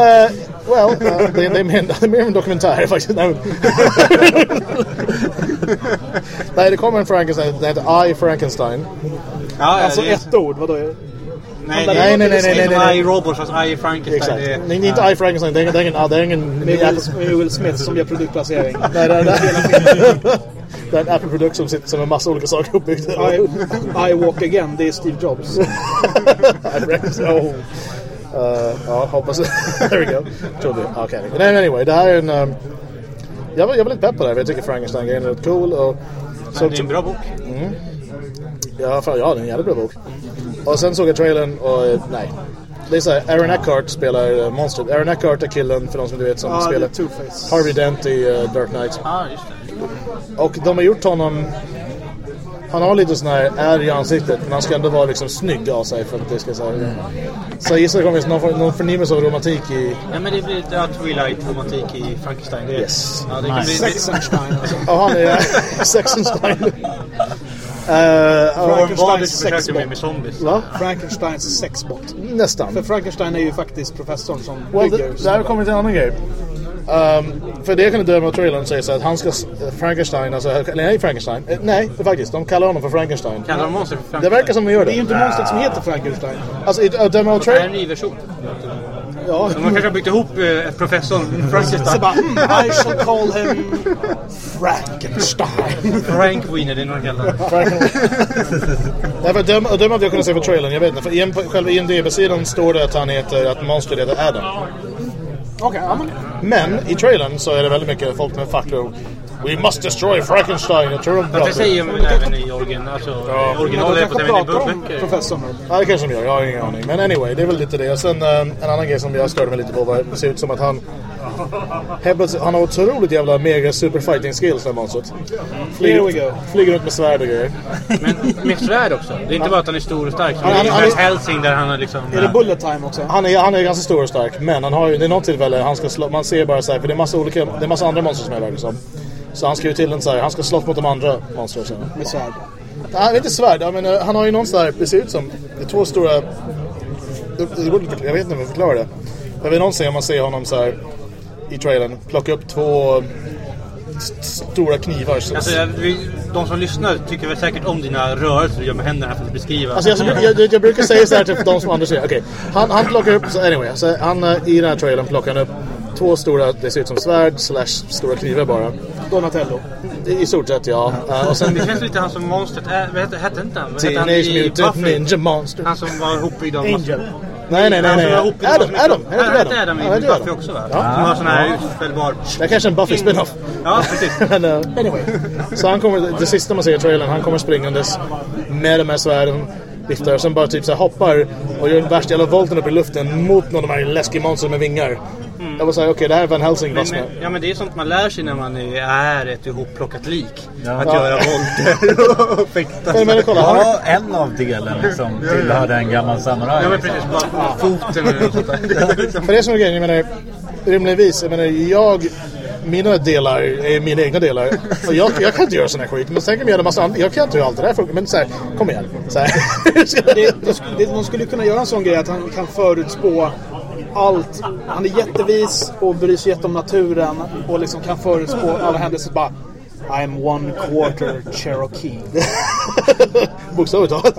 well, uh, det, det, är mer, det är mer en dokumentär faktiskt. Nej, Nej, det kommer en Frankenstein. Den heter I Frankenstein. Ja, Alltså det är, ett ord, vadå? nej, Nej, nej, nej, nej, nej, Det nej. som I Robot fast I Frankenstein. Exakt. Det är, Nej, det är inte I Frankenstein. Det är ingen... Det är ingen, ja, det är ingen Med det Will, Smith som gör produktplacering. Nej, det är, det är en Apple-produkt som sitter som en massa olika saker uppbyggd. I, I walk again, det är Steve Jobs. I Frankenstein. Oh. Uh, ja, hoppas... There we go. Tror vi. Okej. Okay. Anyway, det här är en... Um, jag, var, jag var lite pepp på det här. för Jag tycker Frankenstein-grejen är rätt cool. Och, så, det är en bra bok. Ja, fan, ja, det är en jävligt bra bok. Och sen såg jag trailern och eh, nej. Det är såhär, Aaron Eckhart spelar uh, monstret. Aaron Eckhart är killen, för de som du vet, som det spelar. Harvey Dent i uh, Dark Knight. Ja, just det. Och de har gjort honom... Han har lite sån här ärr i ansiktet, men han ska ändå vara liksom snygg av sig för att det ska säga. Så jag gissar att det kommer någon, någon förnimmelse av romantik i... Ja, men det blir lite ja, Twilight romantik i Frankenstein. Det, Yes. Ja, det kan bli, Sexenstein alltså. Ja, han är Sexenstein. Uh, Frankensteins sexbot. med med zombies? va? Frankensteins sexbot. Nästan. För Frankenstein är ju faktiskt professorn som Well, bygger... det, där kommer till en annan grej. Um, för det jag kunde döma av trailern säger så att han ska... Frankenstein, alltså... Eller nej, Frankenstein. Eh, nej, faktiskt. De kallar honom för Frankenstein. Kallar de monster för Det Frankenstein? verkar som de gör Det är ju det. inte monstret som heter Frankenstein. Alltså, i- att döma av Det här är en trailern... ny version. Ja. De har kanske byggt ihop eh, professorn Så Frankenstein. bara, mm, I shall call him Frankenstein. Frank Wiener, det är nog han kallar det. Nej, för döma, att döma av det jag kunde se på trailern, jag vet inte. För själva IMDB-sidan står det att han heter... Att monstret heter Adam. Okej, ja men... Men i trailern så är det väldigt mycket folk med facklor. We must destroy Frankenstein. Jag tror de Fast det pratar... säger väl även i origin, alltså, Ja. Originalet på kanske även i pratar om böcker. professorn nu. Ja, det kanske de gör. Jag har ingen aning. Men anyway, det är väl lite det. Och sen eh, en annan grej som jag störde mig lite på var det ser ut som att han... helt plötsligt- Han har otroligt jävla mega super fighting skills, här monstret. Here we go. Flyger runt med svärd och grejer. Men med svärd också. Det är inte bara att han är stor och stark. Han- Han, han- är är- Helsing där han har liksom... Är det bullet time också? Han är, han är ganska stor och stark, men han har ju... Det är något tillfälle han ska slå... Man ser bara så här, för det är massa olika... Det är massa andra monster som är där liksom. Så han ska ju till en så här, han ska slåss mot de andra monstren sen. Med svärd. Nej, inte svärd. Jag menar, han har ju någon sån här, det ser ut som, det är två stora... Jag vet inte om jag förklarar det. Jag vet någon ser man ser honom så här i trailern plocka upp två st- stora knivar. Så, Alltså, de som lyssnar tycker väl säkert om dina rörelser du gör med händerna för att beskriva. Alltså jag, jag, jag, jag brukar säga så här till de som andra ser. Okej, han, han plockar upp, så anyway, så han, eh, i den här trailern plockar han upp två stora, det ser ut som svärd slash stora knivar bara. Donatello. I, i stort sett ja. Eh, och sen Det känns lite han som monstret är. Vad hette, hette inte han? Vad hette han Teenage i Mutant Buffy? Ninja Monster. Han som var ihopbyggd av Angel. Nej, nej, nej. Som nej. Adam, Adam. Han hette Adam Ja, i Buffy de. också va? Ja. Som har sån här utfällbar... Det är kanske en Buffy spin-off. Ja, precis. Men, eh, anyway. Så han kommer, det sista man ser i trailern, han kommer springandes med de här svärden, viftar och sen bara typ så hoppar och gör den värsta jävla volten upp i luften mot någon av de här läskiga monstren med vingar. Jag var såhär, okej det här är Van Helsing Mm. Men, fast men, med. ja men det är sånt man lär sig när man är- är ett ihopplockat lik. Ja. Att Ja. göra volter och fäktas. Men, men kolla, han har, Ja, en av delen liksom tillhörde en gammal samuraj. Ja men liksom. precis, bara foten eller något sånt där. Liksom. för det som är grejen, jag menar, rimligtvis, jag menar, jag mina delar är mina egna delar. Och jag, jag kan inte göra sån här skit. Men sen kan de göra en massa annat. Jag kan inte göra allt det där. för- Men så här, kom igen. Så här. Det, det, det, man skulle kunna göra en sån grej att han kan förutspå allt. Han är jättevis och bryr sig jätte om naturen och liksom kan förutspå alla händelser. Bara, I'm one quarter Cherokee. Bokstavligt talat.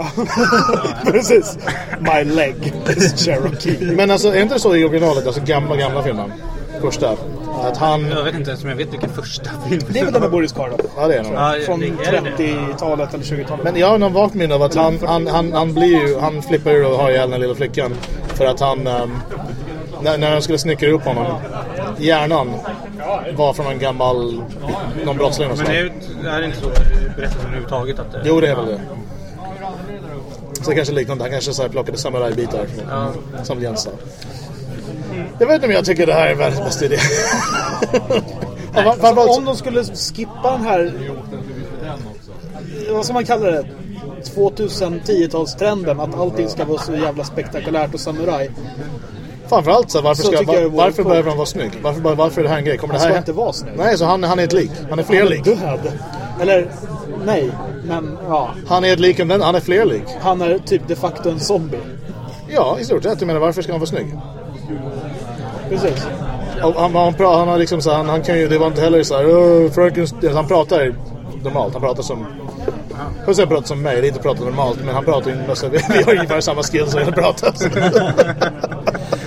Precis. My leg is Cherokee. Men alltså, är inte det så i originalet? Alltså gamla, gamla filmen? Första. Att han... Jag vet inte ens om jag vet vilken första film Det är väl den med Boris Karloff? Ja, det är nog. Ja, Från det- är det det? 30-talet eller 20-talet. Men jag har någon vagt minne av att han, han, han, han blir ju, han flippar ur och har ihjäl den lilla flickan. För att han, ehm, när, när de skulle snickra upp honom, hjärnan var från en gammal, någon brottsling Men det är, ju- det är inte så i berättelsen överhuvudtaget att det... Jo, det är väl det. Så kanske liknande, han kanske så här plockade samurajbitar Ja. som Jens sa. Jag vet inte om jag tycker det här är världens bästa idé. Va- Alltså, om de skulle skippa den här... Vad ska man kalla det? 2010-talstrenden att allting ska vara så jävla spektakulärt och samuraj. Framförallt så varför, Så ska, var, varför behöver han vara snygg? Varför, varför är det här en grej? Kommer Han det här ska inte vara snygg. Nej, så han, han är ett lik. Han är fler Han är död. Eller, nej. Men ja. Han är ett lik, men han är fler lik. Han är typ de facto en zombie. Ja, i stort sett. Jag menar, varför ska han vara snygg? Precis. Han, han, han har liksom så han, han kan ju, det var inte heller så här, "Åh, Frankenstein. Han pratar normalt. Han pratar som, vill säga pratar som mig. Det är inte prata normalt, men han pratar ju, alltså, vi, vi har ungefär samma skills när det pratar.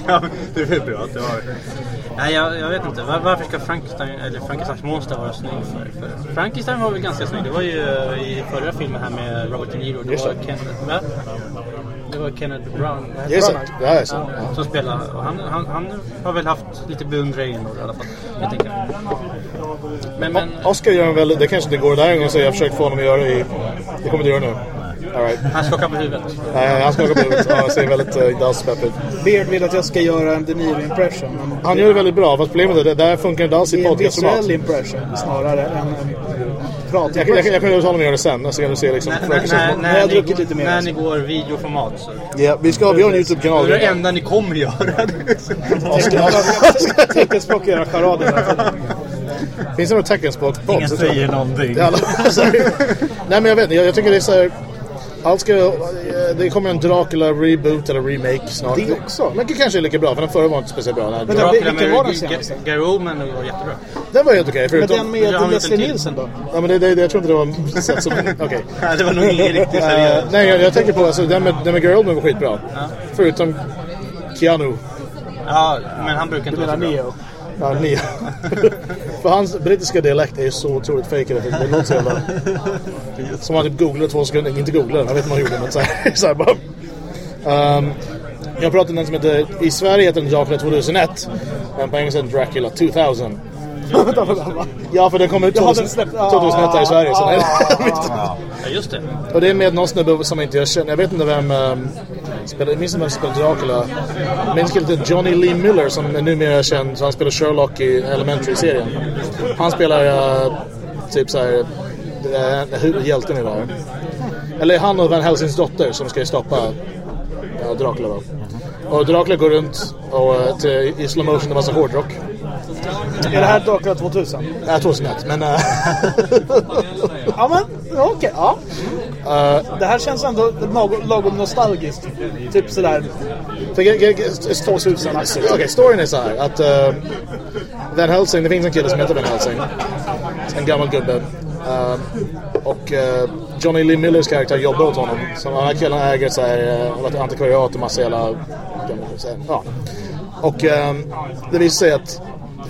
Ja, det är bra att du har... Nej, jag, jag vet inte. Var, varför ska Frankenstein, eller Frankensteins monster vara snygg för? för? Frankenstein var väl ganska snygg. Det var ju eh, i förra filmen här med Robert De Niro. Det var. Kenneth... Va? Det var Kenneth Brown. heter Just han? det, det är så. Ja, som spelar. Och han, han, han har väl haft lite beundran i alla fall. Jag tänker. Men, men... Oscar gör en väldigt, det kanske inte går där en gång så jag har försökt få honom att göra det i, det kommer inte göra nu. All right. Han skakar på huvudet. Nej, han skakar på huvudet. Ja, Han ser väldigt uh, dustpeppig. Beard vill att jag ska göra en De Niro impression. Han gör det väldigt bra, fast problemet är det där funkar inte alls det i är en podcastformat. visuell impression snarare än en prat Jag, jag, jag kan övertala honom göra det sen, så kan du se liksom... När, när, när, När jag har ni, druckit lite mer, när alltså. ni går videoformat så. Ja, vi ska, vi har en YouTube-kanal. Det är det enda ni kommer göra. Teckenspråk och göra charader hela tiden. Finns det något teckenspråk? Ingen säger någonting. Sorry. Nej men jag vet inte, jag, jag tycker det är så här, Allt ska, det kommer en Dracula reboot eller remake snart. Det också? Men det kanske är lika bra, för den förra var inte speciellt bra. Den, Men här, den- Dracula vilken var den med senaste? Ga- Gary Oldman var jättebra. den var helt okej, Men förutom... den med Leslie. Nielsen då? Ja men det, det, jag tror inte det var sett som... Okej. det var nog ingen riktigt Eh, seriös. nej, jag, jag tänker på alltså, den med, den med Gary Oldman var skitbra. Förutom Keanu. Ja, men han brukar inte vara så bra. Ja, ni. För hans brittiska dialekt är ju så otroligt fake. Det låter så jävla... Som man typ googlade två sekunder. Inte googlade, jag vet inte vad han gjorde. Men så här, så här bara... Um, jag pratade med en som heter... I Sverige heter den Dracula 2001. Men på engelska heter Dracula 2000. Ja, för den kom ut Jaha, 2000, den släppte- 2001 här i Sverige. Så nej, Ja, just det. och det är med någon snubbe som inte jag känner. Jag vet inte vem... Um, spelar, jag minns inte vem som spelar Dracula. Men en heter Johnny Lee Miller som är numera känd. Så han spelar Sherlock i Elementary-serien. Han spelar uh, typ såhär... Uh, hjälten i det här. Eller han och Van Helsings dotter som ska stoppa uh, Dracula då. Och Dracula går runt och, uh, till, i slow motion och massa hårdrock. Är det här Dracula 2000? Nej, 2001. Men... Uh, Ja men, okej. ja. uh, Det här känns ändå lagom, lagom nostalgiskt. Typ sådär. Okej, storyn är så här att uh, Van Helsing, det finns en kille som heter Van Helsing. En gammal gubbe. Uh, och uh, Johnny Lee Millers karaktär jobbar åt honom. Så den här killen äger så här, uh, antikvariat och massa jävla... Ja. Och det visar sig att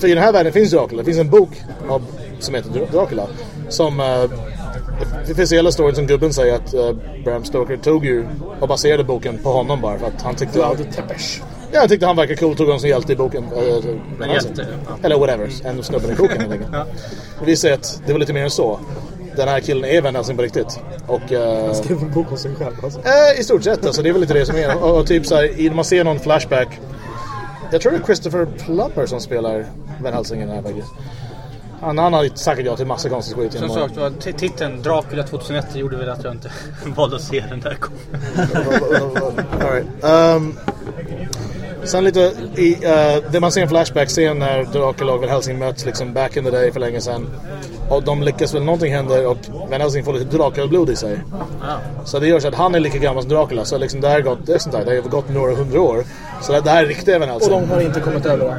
för i den här världen finns Dracula. Det finns en bok av, som heter Dra- Dracula. Som... Uh, det finns hela storyn som gubben säger att uh, Bram Stoker tog ju och baserade boken på honom bara för att han tyckte... Cloud Tepesh. Ja, jag tyckte han verkade cool, tog honom som hjälte i boken. Äh, Men hjälte, ja. Eller whatever, en snubben i boken helt enkelt. Det visar sig att det var lite mer än så. Den här killen är Helsing på riktigt. Och... eh, Skrev en bok om sig själv alltså. eh, I stort sett alltså, det är väl lite det som är. Och, och typ såhär, i- när man ser någon flashback. Jag tror det är Christopher Plummer som spelar Van Helsing i den här faktiskt. Han, han har ju säkert ja till massa konstig skit Som sagt titeln Dracula 2001 gjorde väl att jag inte valde att se den där. All right. Um, sen lite i, uh, det man ser en flashback-scen när Dracula och Van Helsing möts liksom back in the day för länge sedan. Och de lyckas väl, någonting händer och Van Helsing får lite Dracula-blod i sig. Så det gör så att han är lika gammal som Dracula. Så liksom det här gått, det är sånt där, det har gått några hundra år. Så det, det här är riktiga Van Och Helsing. de har inte kommit över det.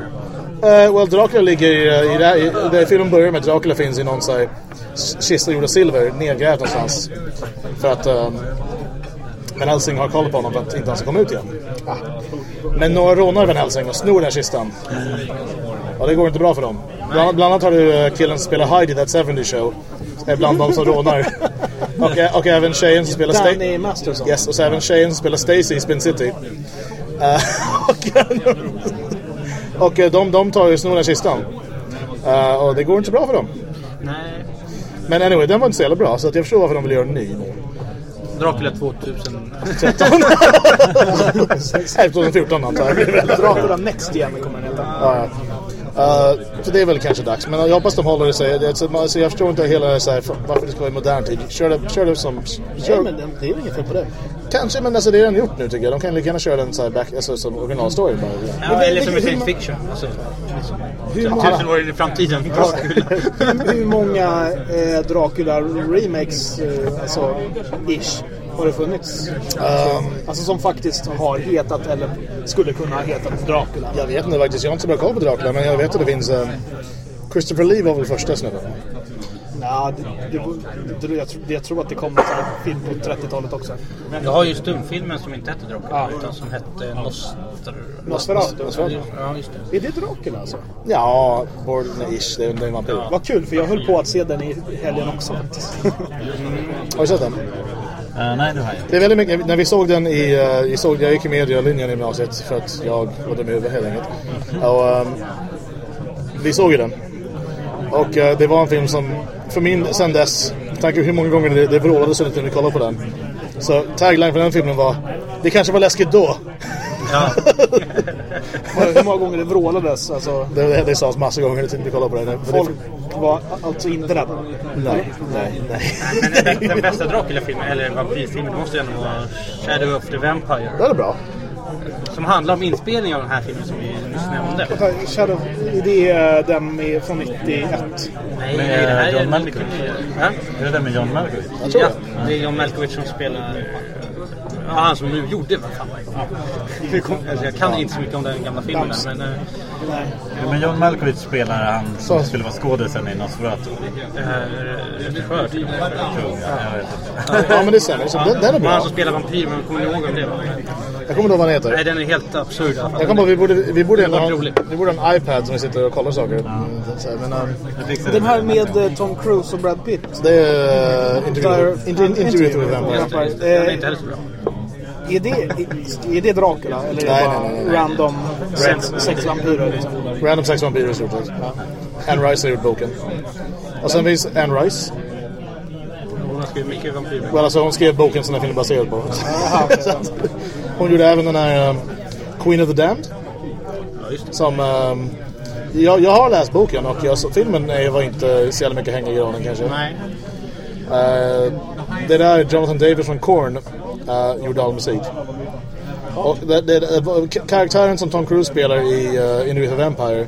Uh, well, Dracula ligger i, uh, i, det i, det filmen börjar med Dracula finns i någon så här, kista gjord av silver nedgrävd någonstans. För att um, Van Helsing har koll på honom för att inte han ska komma ut igen. Men några rånar Van Helsing och snor den här kistan. Ja, det går inte bra för dem. Bland, bland annat har du eh, killen som spelar Heidi i That 70 Show. Är bland de som rånar. och, ä- och även tjejen som spelar Danny Masterson. Yes, och så även tjejen som spelar Stacy i Spin City. Eh, och och eh, de, de tar ju snoren i kistan. Eh, och det går inte bra för dem. Nej. Men anyway, den var inte så jävla bra. Så att jag förstår varför de vill göra en ny. Dracula 2000. 13. Nej, 2014 antar jag. Dracula Next igen kommer den heta. Ja, ja. Eh, så det är väl kanske dags. Men jag hoppas de håller det sig. Det- Alltså, alltså, jag förstår inte hela så här, varför det ska vara i modern tid. Kör det, kör det som... Nej, Kör, men det- är ju inget fel på det. Kanske, men alltså, det är redan gjort nu tycker jag. De kan lika gärna köra den så här back, alltså, som originalstory bara. Ja, det- eller det- som i science fiction. Alltså, Hur många, tusen år in i framtiden. Dracula. hur, hur många eh, Dracula-remakes, eh, alltså, ish, har det funnits? alltså som faktiskt har hetat eller skulle kunna ha hetat Dracula. Jag vet inte faktiskt. Jag har inte så bra koll på Dracula. Men jag vet att det finns... eh, Christopher Lee var väl första snubben? Nja, det, det, det, jag, tror- jag tror att det kom en film på 30-talet också. Du har ju stumfilmen som inte hette Dracula Ja. utan som hette Noster... Nosferatu. Ja, just det. Är det Dracula alltså? Ja, Born-ish. Det är är en vampyr. Vad kul, för jag höll på att se den i helgen också faktiskt. Har du sett den? Eh, nej, det har jag. Det är väldigt mycket, när vi såg den i, eh, vi såg, jag gick i medialinjen i gymnasiet för att jag var dum i huvudet helt enkelt. Och, ehm, vi såg ju den. Och eh, det var en film som, för min, sen dess, tanke hur många gånger det, det vrålades ut när vi kollade på den. Så tagline för den filmen var, det kanske var läskigt då. Ja. Hur många gånger det vrålades. Alltså, Det, det, det sades massa gånger när vi kollade på den. För det- folk var alltså inte rädda. Nej, nej, nej. Men den, den bästa Dracula-filmen, eller vampyrfilmen, det måste ju ändå vara Shadow of the Vampire. Det är bra. Som handlar om inspelningen av den här filmen som vi nyss nämnde. Shadow, det är den med, från 91. Nej, Med, det här John är Malkovich. Är det den med John Malkovich? Jag tror Ja, det. det är John Malkovich som spelar... Ja, han som nu gjorde vad fan alltså, Jag kan inte så mycket om den gamla filmen där, men... eh, Ja, Men John Malkovich spelar han som skulle vara skådisen i Nosferatu. Är regissör till. Kung, ja, men det stämmer. Så den, den är Men han bra. som spelar vampyr, men kommer ni ihåg vem det var? Jag kommer inte ihåg vad den Nej, heter. den är helt absurd. Jag kommer ihåg, vi borde, vi borde, ha, vi borde ha en iPad som vi sitter och kollar saker. Mm, så Men, fixar Den här med eh, Tom Cruise och Brad Pitt. det är uh, intervju, Där- inter, intervju with Vampire. Den är inte heller så bra. Är det, är det Dracula? Eller är det Nej, bara nej, nej, nej. random sex, vampyrer? Liksom? Random Sex Vampyrer i stort sett. Anne Rice har gjort boken. Och sen finns Anne Rice. Hon har skrivit mycket vampyrer. Well, alltså, hon skrev boken som den filmen är baserad på. Hon gjorde även den här um, Queen of the Damned. Ja, det. Som... Um, jag, jag har läst boken och jag, så, filmen är, var inte så jävla mycket häng i granen kanske. Nej. Eh, det där Jonathan Davis från Korn uh, gjorde all musik. Och det, det, karaktären som Tom Cruise spelar i uh, Interview with a Vampire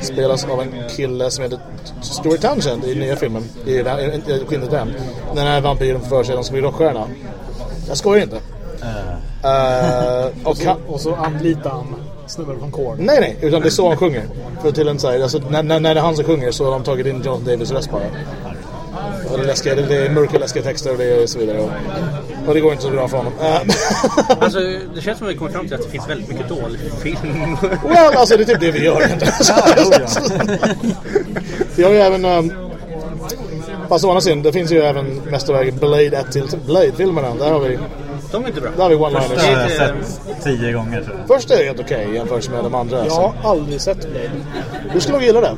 spelas av en kille som heter Stuart Townsend i nya filmen i, i, i Queen of the Damned. Den här vampyren för sig han ska bli rockstjärna. Jag skojar inte. Eh, och han, Och så anlitar han snubben från Korn. nej, nej, utan det är så han sjunger. För till en så här, alltså, när, när, när det är han som sjunger så har de tagit in Jonathan Davis röst bara. Och det, är läskiga, det, det är mörka läskiga texter och det är så vidare. Och, och det går inte så bra för honom. Eh, Alltså, det känns som att vi kommer fram till att det finns väldigt mycket dålig film. well, alltså det är typ det vi gör egentligen. Vi har ju även... Um, fast å andra sidan, det finns ju även mästerverket Blade 1 till Blade-filmerna. Där har vi, De är inte bra. där har vi Det one-liners. har jag sett tio gånger tror jag. Första är helt okej jämfört med de andra. Jag har aldrig sett Blade. Du skulle nog gilla det.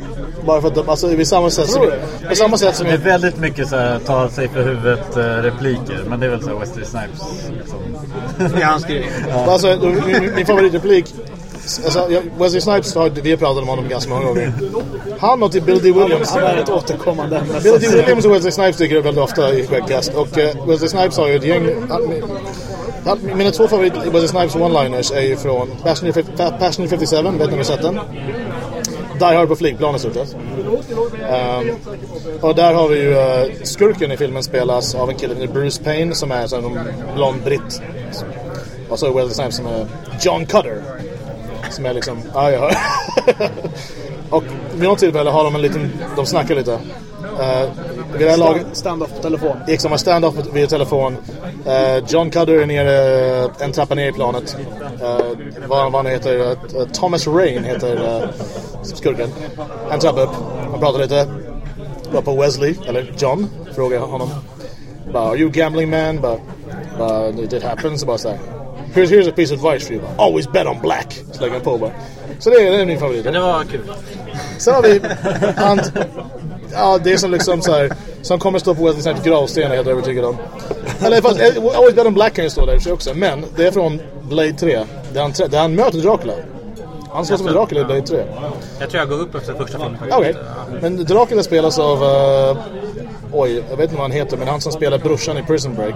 Bara för att de, alltså, på samma sätt som, på samma sätt som Det är väldigt mycket så här, ta sig för huvudet eh, repliker. Men det är väl så här Wesley Snipes liksom. Det är hans grej. Alltså, min, min favoritreplik Alltså, jag, Wesley Snipes, har, vi har pratat om honom ganska många gånger. Han och till Bill D. Williams. Han är ett återkommande. Bill D. Williams och Wesley Snipes dyker upp väldigt ofta i Skäggkast. Och uh, Wesley Snipes har ju ett gäng... Han, han, mina två favorit Wesley Snipes one-liners är ju från Passenger 57, vet ni om ni sett den? Die Hard på flygplan i stort sett. Um, ehm, och där har vi ju uh, skurken i filmen spelas av en kille som heter Bruce Payne som är en blond britt. Och så är Wesley Snipes som är John Cutter. Som är liksom, ja jag hör. och vid något tillfälle har de en liten, de snackar lite. Uh, det här laget Stand-off på telefon. gick som en stand-off via telefon. Eh, John Cudder är nere eh, en trappa ner i planet. Eh, vad, vad han heter, Thomas Rain heter skurken. En trappa upp. Han pratar lite. Var på Wesley, eller John, frågar honom. Bara, are you a gambling man? Bara, bara, it did happen. Så bara såhär. Here's, here's a piece of advice for you. Always bet on black. Slänger på bara. Så det är, det är min favorit. Men det var kul. Sen har vi han, Ja, det är som liksom så här Som kommer stå på Wesley Snipes gravsten är jag helt övertygad om Eller fast eh, Always Bet on Black kan ju stå där i sig också Men det är från Blade 3 Där han, där han möter Dracula Han slåss med Dracula i Blade 3 Jag tror jag går upp efter första filmen faktiskt. Okej Men Dracula spelas av eh, Oj, jag vet inte vad han heter Men han som spelar brorsan i Prison Break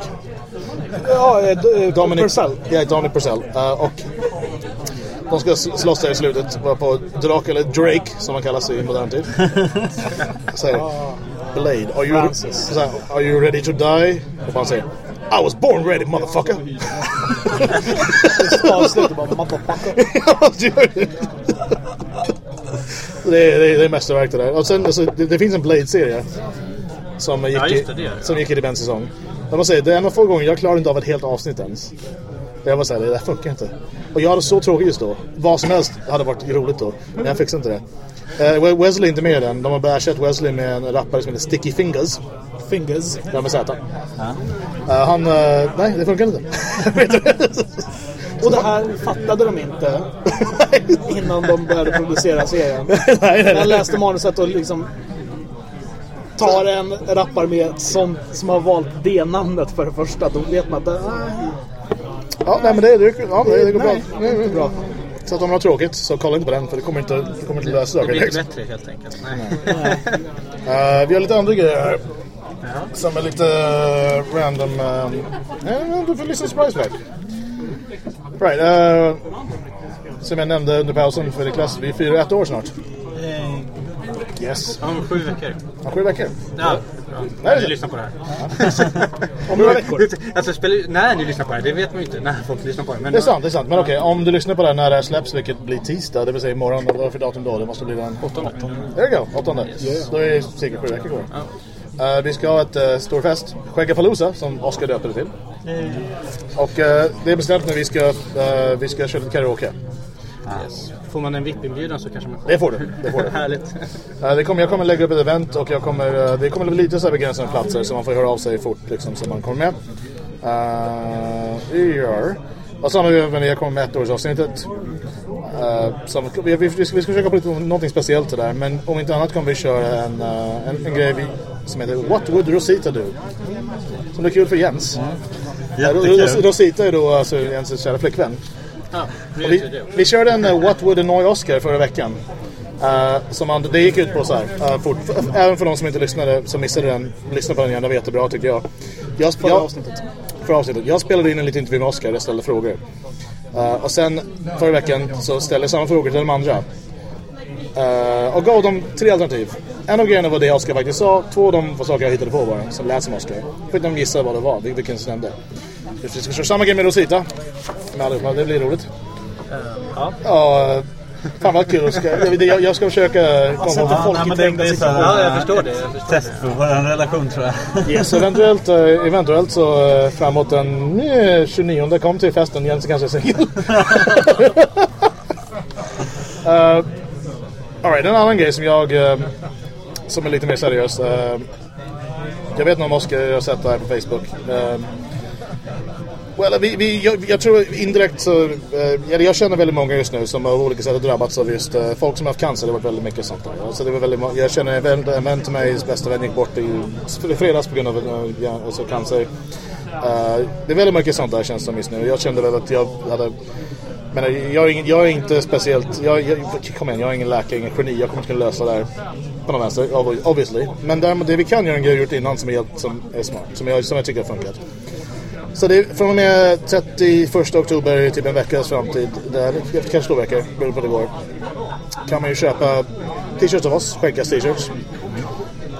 Ja, eh, eh, Dominic Purcell. Ja, Dominic Purcell. Eh, och de ska slåss där i slutet. På Dracula Drake, som han kallas i modern tid. Säger Blade, are you, här, are you ready to die? Och han säger I was born ready motherfucker. Det det. det, är, det, är, det är mästerverk det där. Och sen, alltså, det, det finns en Blade-serie. Som gick, Ja, det, i, det det. som gick i en säsong. Jag måste säga, det är en av få gånger jag klarade inte av ett helt avsnitt ens. Jag var såhär, det där funkar inte. Och jag hade så tråkigt just då. Vad som helst hade varit roligt då. Men jag fixade inte det. We- Wesley är inte med i den. De har bara ersatt Wesley med en rappare som heter Sticky Fingers. Fingers. Ja, med Z. Eh, han... eh, nej, det funkar inte. Och det här fattade de inte innan de började producera serien. Jag läste manuset och liksom tar en rappare med ett sånt som har valt det namnet för det första. Då vet man att Ja, nej, men det, det, ja, det, det går bra. Nej. Nej, det är bra. Så att om man har tråkigt så kolla inte på den för det kommer inte, det kommer inte lösa Det saker blir inte bättre helt enkelt. Nej. Eh, vi har lite andra grejer här. Som är lite uh, random. Uh, du får lyssna på Price Back. Right. Uh, som jag nämnde under pausen för Niklas, vi firar ett år snart. Yes. Om sju veckor. Om sju veckor. Ja, Nej, när ni lyssnar på det här. Om några veckor. Alltså, spelar, när ni lyssnar på det här, det vet man ju inte när folk lyssnar på det. Men Det är sant, det är sant. Men okej, om du lyssnar på det här när det här släpps, vilket blir tisdag, det vill säga imorgon, vad är det för datum då? Det måste bli den... Åttonde. There you go, åttonde. Då är det cirka sju veckor kvar. Eh, vi ska ha ett uh, stor fest, Skäggapalooza, som Oscar döpte det till. Och eh, det är bestämt när vi ska, eh, vi ska köra lite karaoke. Yes. Får man en VIP-inbjudan så kanske man Det får du. Det får du. Härligt. Eh, det kommer, jag kommer lägga upp ett event och jag kommer, eh, det kommer bli lite så här begränsade platser så man får höra av sig fort liksom, så man kommer med. Uh, gör. Och så har vi även, jag kommer med ett årsavsnittet. Uh, som, vi, vi, vi, ska, vi ska försöka på lite, någonting speciellt det där men om inte annat kommer vi köra en, eh, en, en grej vi, som heter What would Rosita do? Som är kul för Jens. Uh, Jättekul. Rosita är då alltså Jens kära flickvän. Vi, vi körde en uh, What Would Annoy Oscar förra veckan. Uh, som man, det gick ut på så här, uh, fort. Även för de som inte lyssnade, som missade den, lyssna på den igen, det var jättebra tycker jag. jag Förra avsnittet. Förra avsnittet. Jag spelade in en liten intervju med Oscar, jag ställde frågor. Och sen förra veckan så ställde jag samma frågor till de andra. Uh, och gav dem tre alternativ. En av grejerna var det Oscar faktiskt sa, två av dem var saker jag hittade på bara, som lät som Oscar. Fick de gissa vad det var, vil- vilken som nämnde. Vi ska köra samma grej med Rosita. Med allihopa, det blir roligt. Ja. Ja, fan vad kul. Ska, jag, jag, jag ska försöka komma ihåg. folk nej, i men det trängda blir så Ja, jag eh, förstår det. Jag förstår Test för vår relation tror jag. Yes, eventuellt, eh, eventuellt så eh, framåt den eh, 29 kom till festen. Jens kanske är singel. uh, Alright, en annan grej som jag... eh, som är lite mer seriös. eh, jag vet inte om Oskar har sett det här på Facebook. Uh, well, vi, vi, jag, jag tror indirekt så... eh, jag, känner väldigt många just nu som av olika sätt har drabbats av just eh, folk som har haft cancer. Det har varit väldigt mycket sånt där. Alltså, det var väldigt, jag känner en vän, en vän till mig, bästa vän gick bort i fredags på grund av eh, ja, alltså cancer. Eh, det är väldigt mycket sånt där känns som just nu. Jag kände väl att jag hade... Men jag är, jag är inte speciellt... Jag, jag, kom igen, jag är ingen läkare, ingen geni. Jag kommer inte kunna lösa det här på någon vänster, obviously. Men däremot, det vi kan göra en grej har gjort innan som är, helt, som är smart. Som jag, som jag tycker har funkat. Så det är från och med 31 oktober, typ en veckas framtid, där, kanske två veckor, beroende på det går, kan man ju köpa t-shirts av oss, skäggas t-shirts.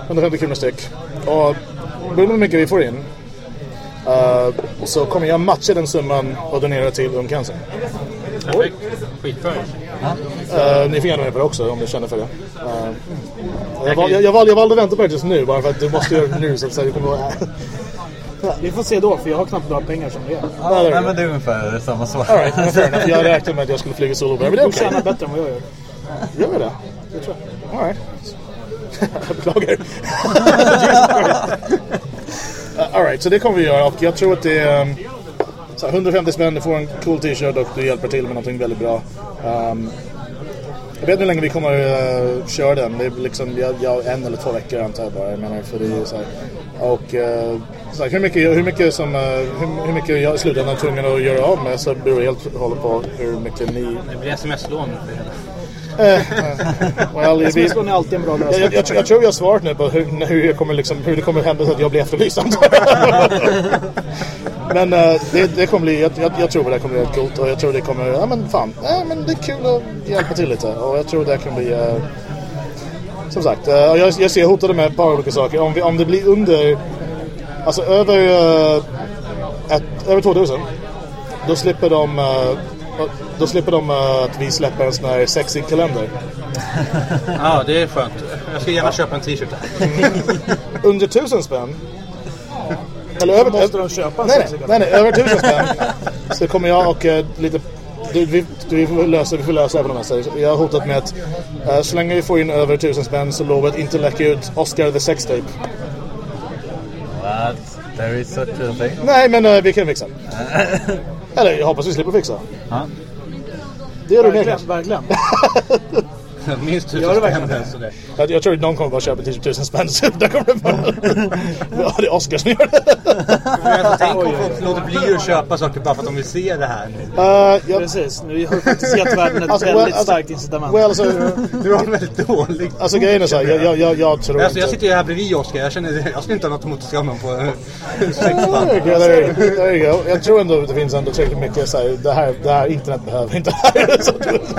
150 kronor styck. Och beroende på hur mycket vi får in uh, så kommer jag matcha den summan och donera till Ung Cancer. Perfekt. Skitbra. Uh, ni får gärna med på det också om ni känner för det. Uh, jag, val, jag, jag, val, jag valde att vänta på det just nu bara för att du måste göra det nu så att säga, det kommer vara... Vi får se då, för jag har knappt några pengar som det är. Ja, nej, men det är ungefär samma svar. Enough. Jag räknade med att jag skulle flyga solo men det är Du okej. tjänar bättre än vad jag gör. Gör vi det? Det tror jag. All right. jag beklagar. uh, all right, så det kommer vi göra och jag tror att det är um, så här, 150 spänn, du får en cool t-shirt och du hjälper till med någonting väldigt bra. Um, jag vet inte hur länge vi kommer uh, köra den. Det är liksom jag, jag, en eller två veckor antar jag bara. Jag menar, för det är så här. Och uh, så hur, mycket, hur mycket som uh, hur, hur mycket jag i slutändan är tvungen att göra av med så beror det helt och hållet på hur mycket ni... Det blir sms-lån för hela. Well, vi, Sms-lån är alltid en bra jag, lösning. jag, jag, tror- jag tror vi har svarat nu på hur, hur, jag kommer liksom, hur det kommer hända så att jag blir efterlyst jag. Men eh, det, det kommer bli, jag, jag, jag tror det kommer bli rätt coolt och jag tror det kommer, ja men fan, ja, men det är kul att hjälpa till lite och jag tror det kommer bli eh, som sagt, eh, jag, jag ser hotade med ett par olika saker. Om, vi, om det blir under, alltså över, eh, ett, över 2000 då slipper de eh, då slipper de eh, att vi släpper en sån här sexy kalender. Ja, det är skönt. Jag ska gärna köpa en t-shirt där. Under tusen spänn Eller över... Måste de köpa en nej, nej, sexig nej, nej, över tusen spänn Så kommer jag och eh, lite... Du, vi, du, vi, får lösa, vi får lösa på något sätt. Jag har hotat med att eh, så länge vi får in över tusen spänn så lovar jag att inte läcka ut Oscar the Sex What? There is such a thing? Nej, men eh, vi kan fixa. Eller jag hoppas vi slipper fixa. Ja. Det gör du med Verkligen, verkligen. Minst tusen spänn. det? Jag, jag tror att någon kommer bara köpa t-shirt tusen spänn. Så där kommer det bara... ja, det är Oscar som gör det. Men alltså, tänk om folk låter bli att köpa saker bara för att de vill se det här nu. Uh, jag, Precis, nu har faktiskt gett världen ett Alltså, väldigt alltså- starkt incitament. well, alltså, Du har väldigt dålig... alltså grejen är så här, jag, jag, jag, jag tror Alltså, jag sitter ju här bredvid Oskar. Jag känner jag skulle inte ha något emot att honom på eh, There sexband. Jag tror ändå att det finns ändå tillräckligt mycket så här, det här, det här internet behöver inte det här.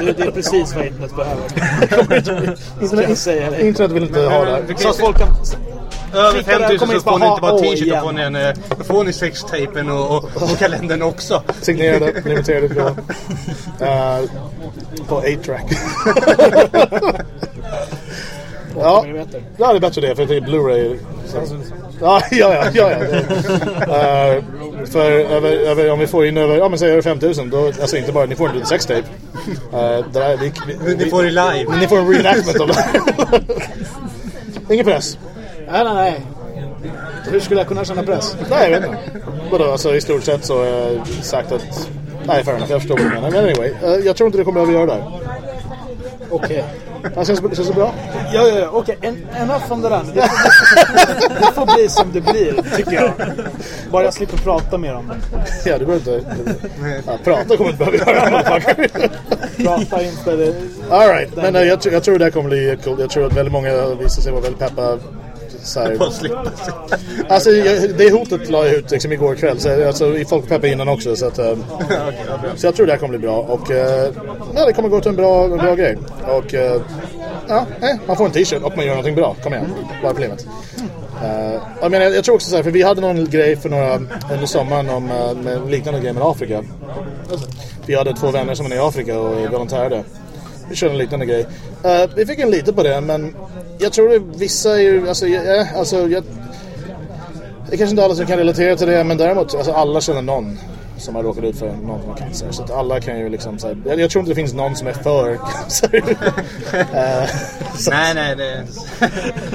Det, det är precis vad internet behöver. Internet vill inte ha det Så kan att folk kan... Över Klicka där, 5000 kommer så in på får ni inte bara t-shirt, då får ni, en, eh, då får ni sextapen och, och, och kalendern också. Signerade, limiterade utgåva. Uh, på 8-track. ja, ja, det är bättre det för det är Blu-ray. Ja, ja, ja. ja, ja. Uh, för över, över, om vi får in över, ja men säg över 5000 då, alltså inte bara, ni får inte sextape. Uh, det där, vi, vi, Ni får det live. Ni får en reenactment av det. Ingen press. Nej, nej, nej. Hur skulle jag kunna känna press? Nej, jag vet inte. Vadå, alltså i stort sett så har jag sagt att... Nej, fair enough, jag förstår vad du menar. Men anyway, eh, jag tror inte det kommer behöva göra det. Okej. Det känns, känns det bra? Ja, ja, ja. Okej. En, enough om det där. Det får, det får bli som det blir, tycker jag. Bara jag slipper prata mer om det. Ja, du behöver inte... Ja, prata kommer du inte behöva göra. Prata inte... Det, All right, men eh, jag, tror- jag tror det här kommer bli coolt. Jag tror att väldigt många visar sig vara väldigt peppa. Här. Alltså, jag, det hotet la jag ut liksom igår kväll. Så, alltså, i folk peppade innan också. Så, att, eh, så jag tror det här kommer bli bra. Och eh, ja, det kommer gå till en bra, en bra grej. Och eh, ja, eh, man får en t-shirt och man gör någonting bra. Kom igen, vad är problemet? Eh, jag, menar, jag, jag tror också så här, för vi hade någon grej för några under sommaren om eh, med liknande grej med Afrika. Vi hade två vänner som är i Afrika och volontärade. Vi körde en liknande grej. Eh, vi fick en lite på det, men jag tror det vissa är ju, alltså, ja, alltså jag, det är kanske inte alla som kan relatera till det, men däremot, alltså alla känner någon som har råkat ut för någon som har cancer. Så att alla kan ju liksom, så här, jag, jag tror inte det finns någon som är för cancer. Så, Nej, nej, det...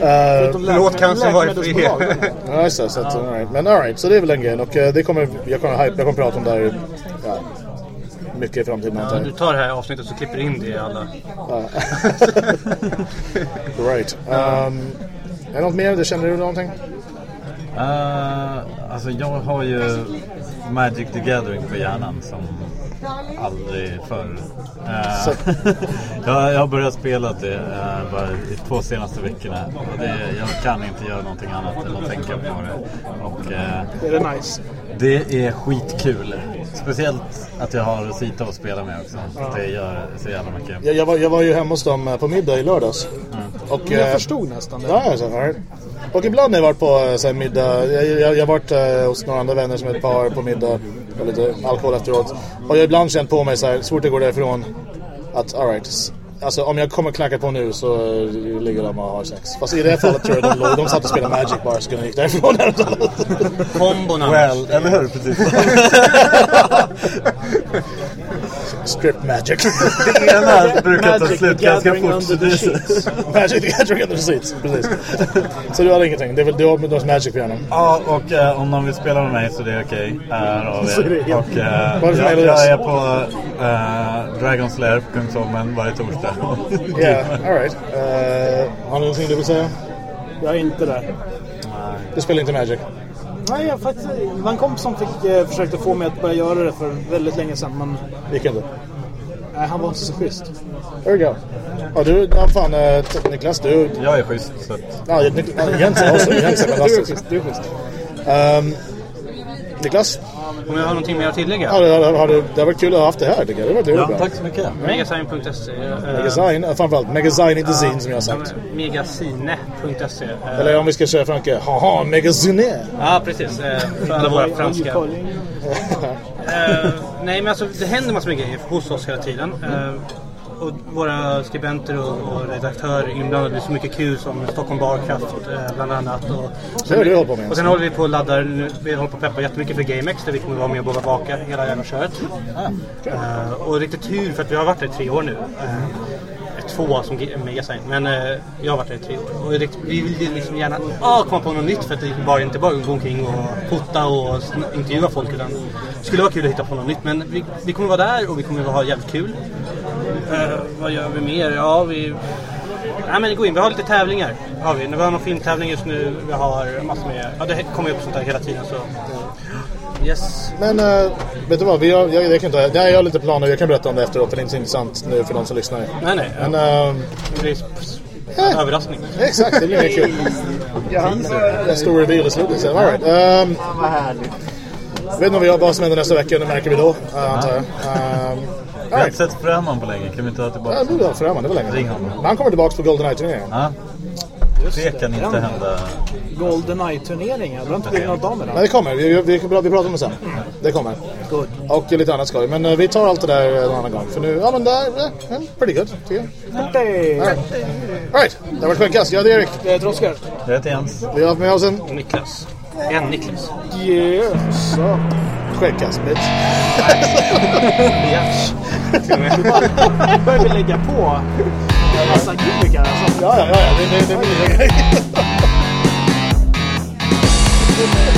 eh, Låt cancern vara i fred. Ja, just det. Så att, all right. Men alright, så det är väl den grejen. Och eh, det kommer, jag kommer, hype, jag kommer prata om det här ja, mycket i framtiden. Ja, du tar det här avsnittet och så klipper in det i alla. Right. Um, är det något mer? Det känner du någonting? Uh, alltså jag har ju Magic the Gathering på hjärnan som aldrig förr. Så- jag, jag har börjat spela det uh, bara de två senaste veckorna. Och det, jag kan inte göra någonting annat än att tänka på det. Och, eh, Är det nice? det är skitkul. Speciellt att jag har Sita att spela med också. Det gör så jävla mycket. Jag, jag, var, jag var ju hemma hos dem eh, på middag i lördags. Och, Men jag eh, förstod nästan det. Ja, alltså, all right. Och ibland har jag varit på eh, så här, middag. Jag, jag, jag har varit eh, hos några andra vänner som är ett par på middag. och lite alkohol efteråt. Och jag har ibland känt på mig så här, så fort jag går därifrån att alright, alltså om jag kommer knacka på nu så eh, ligger de och har sex. Fast i det här fallet tror jag de låg, de satt och spelade Magic bara så kunde gick därifrån. Kombon Well, eller hur? Precis. Strip Magic. Det ena brukar ta Magic slut ganska fort. Magic the Gathering under the seats. Precis. Så du har ingenting? Det är väl du har med Magic på hjärnan? Ja, och eh, om någon vill spela med mig så det är okej. Har Så är det vi. helt- Och eh, det jag, jag är på eh, Dragon's Lair på Kungsholmen varje torsdag. Ja, alright. Uh, har du någonting du vill säga? Jag är inte där. Du spelar inte Magic? Nej, jag faktiskt, det var en kompis som fick, eh, försökte få mig att börja göra det för väldigt länge sedan. Men Gick inte? nej, han var inte så schysst. There we go. Ja, du, ja, fan uh, Niklas, du... Jag är schysst så att... Ja, Nik- ja, Jens är också, Jens är Du är fantastisk. schysst, du är schysst. Um, Niklas, Om jag har någonting mer att tillägga? du- har, har du, det har varit kul att ha haft det här tycker jag. Det var, det Ja, bra. tack så mycket. Megasign.se eh, Megasign, uh, framförallt Megasign, inte Zine som jag har sagt. Megasine.se eh, Eller om vi ska köra Franke, haha, Megazine. Ja, precis. eh, För våra franska. Eh, nej, men alltså det händer massor med grejer hos oss hela tiden. Eh, och våra skribenter och, och redaktörer inblandade i så mycket kul som Stockholm Barcraft eh, bland annat. Och, Det du hållit på med. och sen håller vi på och laddar, nu, vi håller på att peppa jättemycket för GameX där vi kommer vara med och bevaka hela jävla köret. Eh, och riktigt tur för att vi har varit där i tre år nu. Uh, två som Megasign, men eh, jag har varit där i tre år. Och riktigt, vi vill liksom gärna ah, komma på något nytt för att det bara inte bara gå omkring och fota och intervjua folk. Utan det skulle vara kul att hitta på något nytt. Men vi, vi kommer vara där och vi kommer ha jävligt kul. Eh, vad gör vi mer? Ja, vi... Nej men gå in, vi har lite tävlingar. Har vi. Vi har någon filmtävling just nu. Vi har massor med... Ja, det kommer upp sånt där hela tiden så... Yes. Men uh, vet du vad, vi har, jag, jag, kan inte, nej, jag har lite planer, jag kan berätta om det efteråt för det är inte så intressant nu för de som lyssnar. Nej, nej. Men uh, Det blir en överraskning. exakt, det blir mer kul. En stor reveal i slutet sen. All right. Um, Vad härligt. vet inte om vi har vad som händer nästa vecka, det märker vi då, antar jag. Um, Vi har inte sett Fröman på länge. Kan vi inte ha Ja, tillbaka nu är det främmande, det var länge Ring honom. Men han kommer tillbaka på Goldeneye-turneringen. Ja. Det kan inte hända. Goldeneye-turneringen. Det har inte blivit något av med Men den. det kommer, vi, vi, vi pratar om det sen. Det kommer. Good. Och lite annat ska vi. Men eh, vi tar allt det där en annan gång. För nu, ja men det är eh, pretty good tycker jag. Hej! All right. All right. Det har varit Skäggkast. Jag heter Erik. Jag heter Oskar. Jag heter Jens. Vi har haft med oss en Niklas. En Niklas. Yes. Så. Skäggkast bitch. Yes. Börjar vi lägga på en massa gimmickar. Alltså. Ja, ja, ja. Det, det, det blir.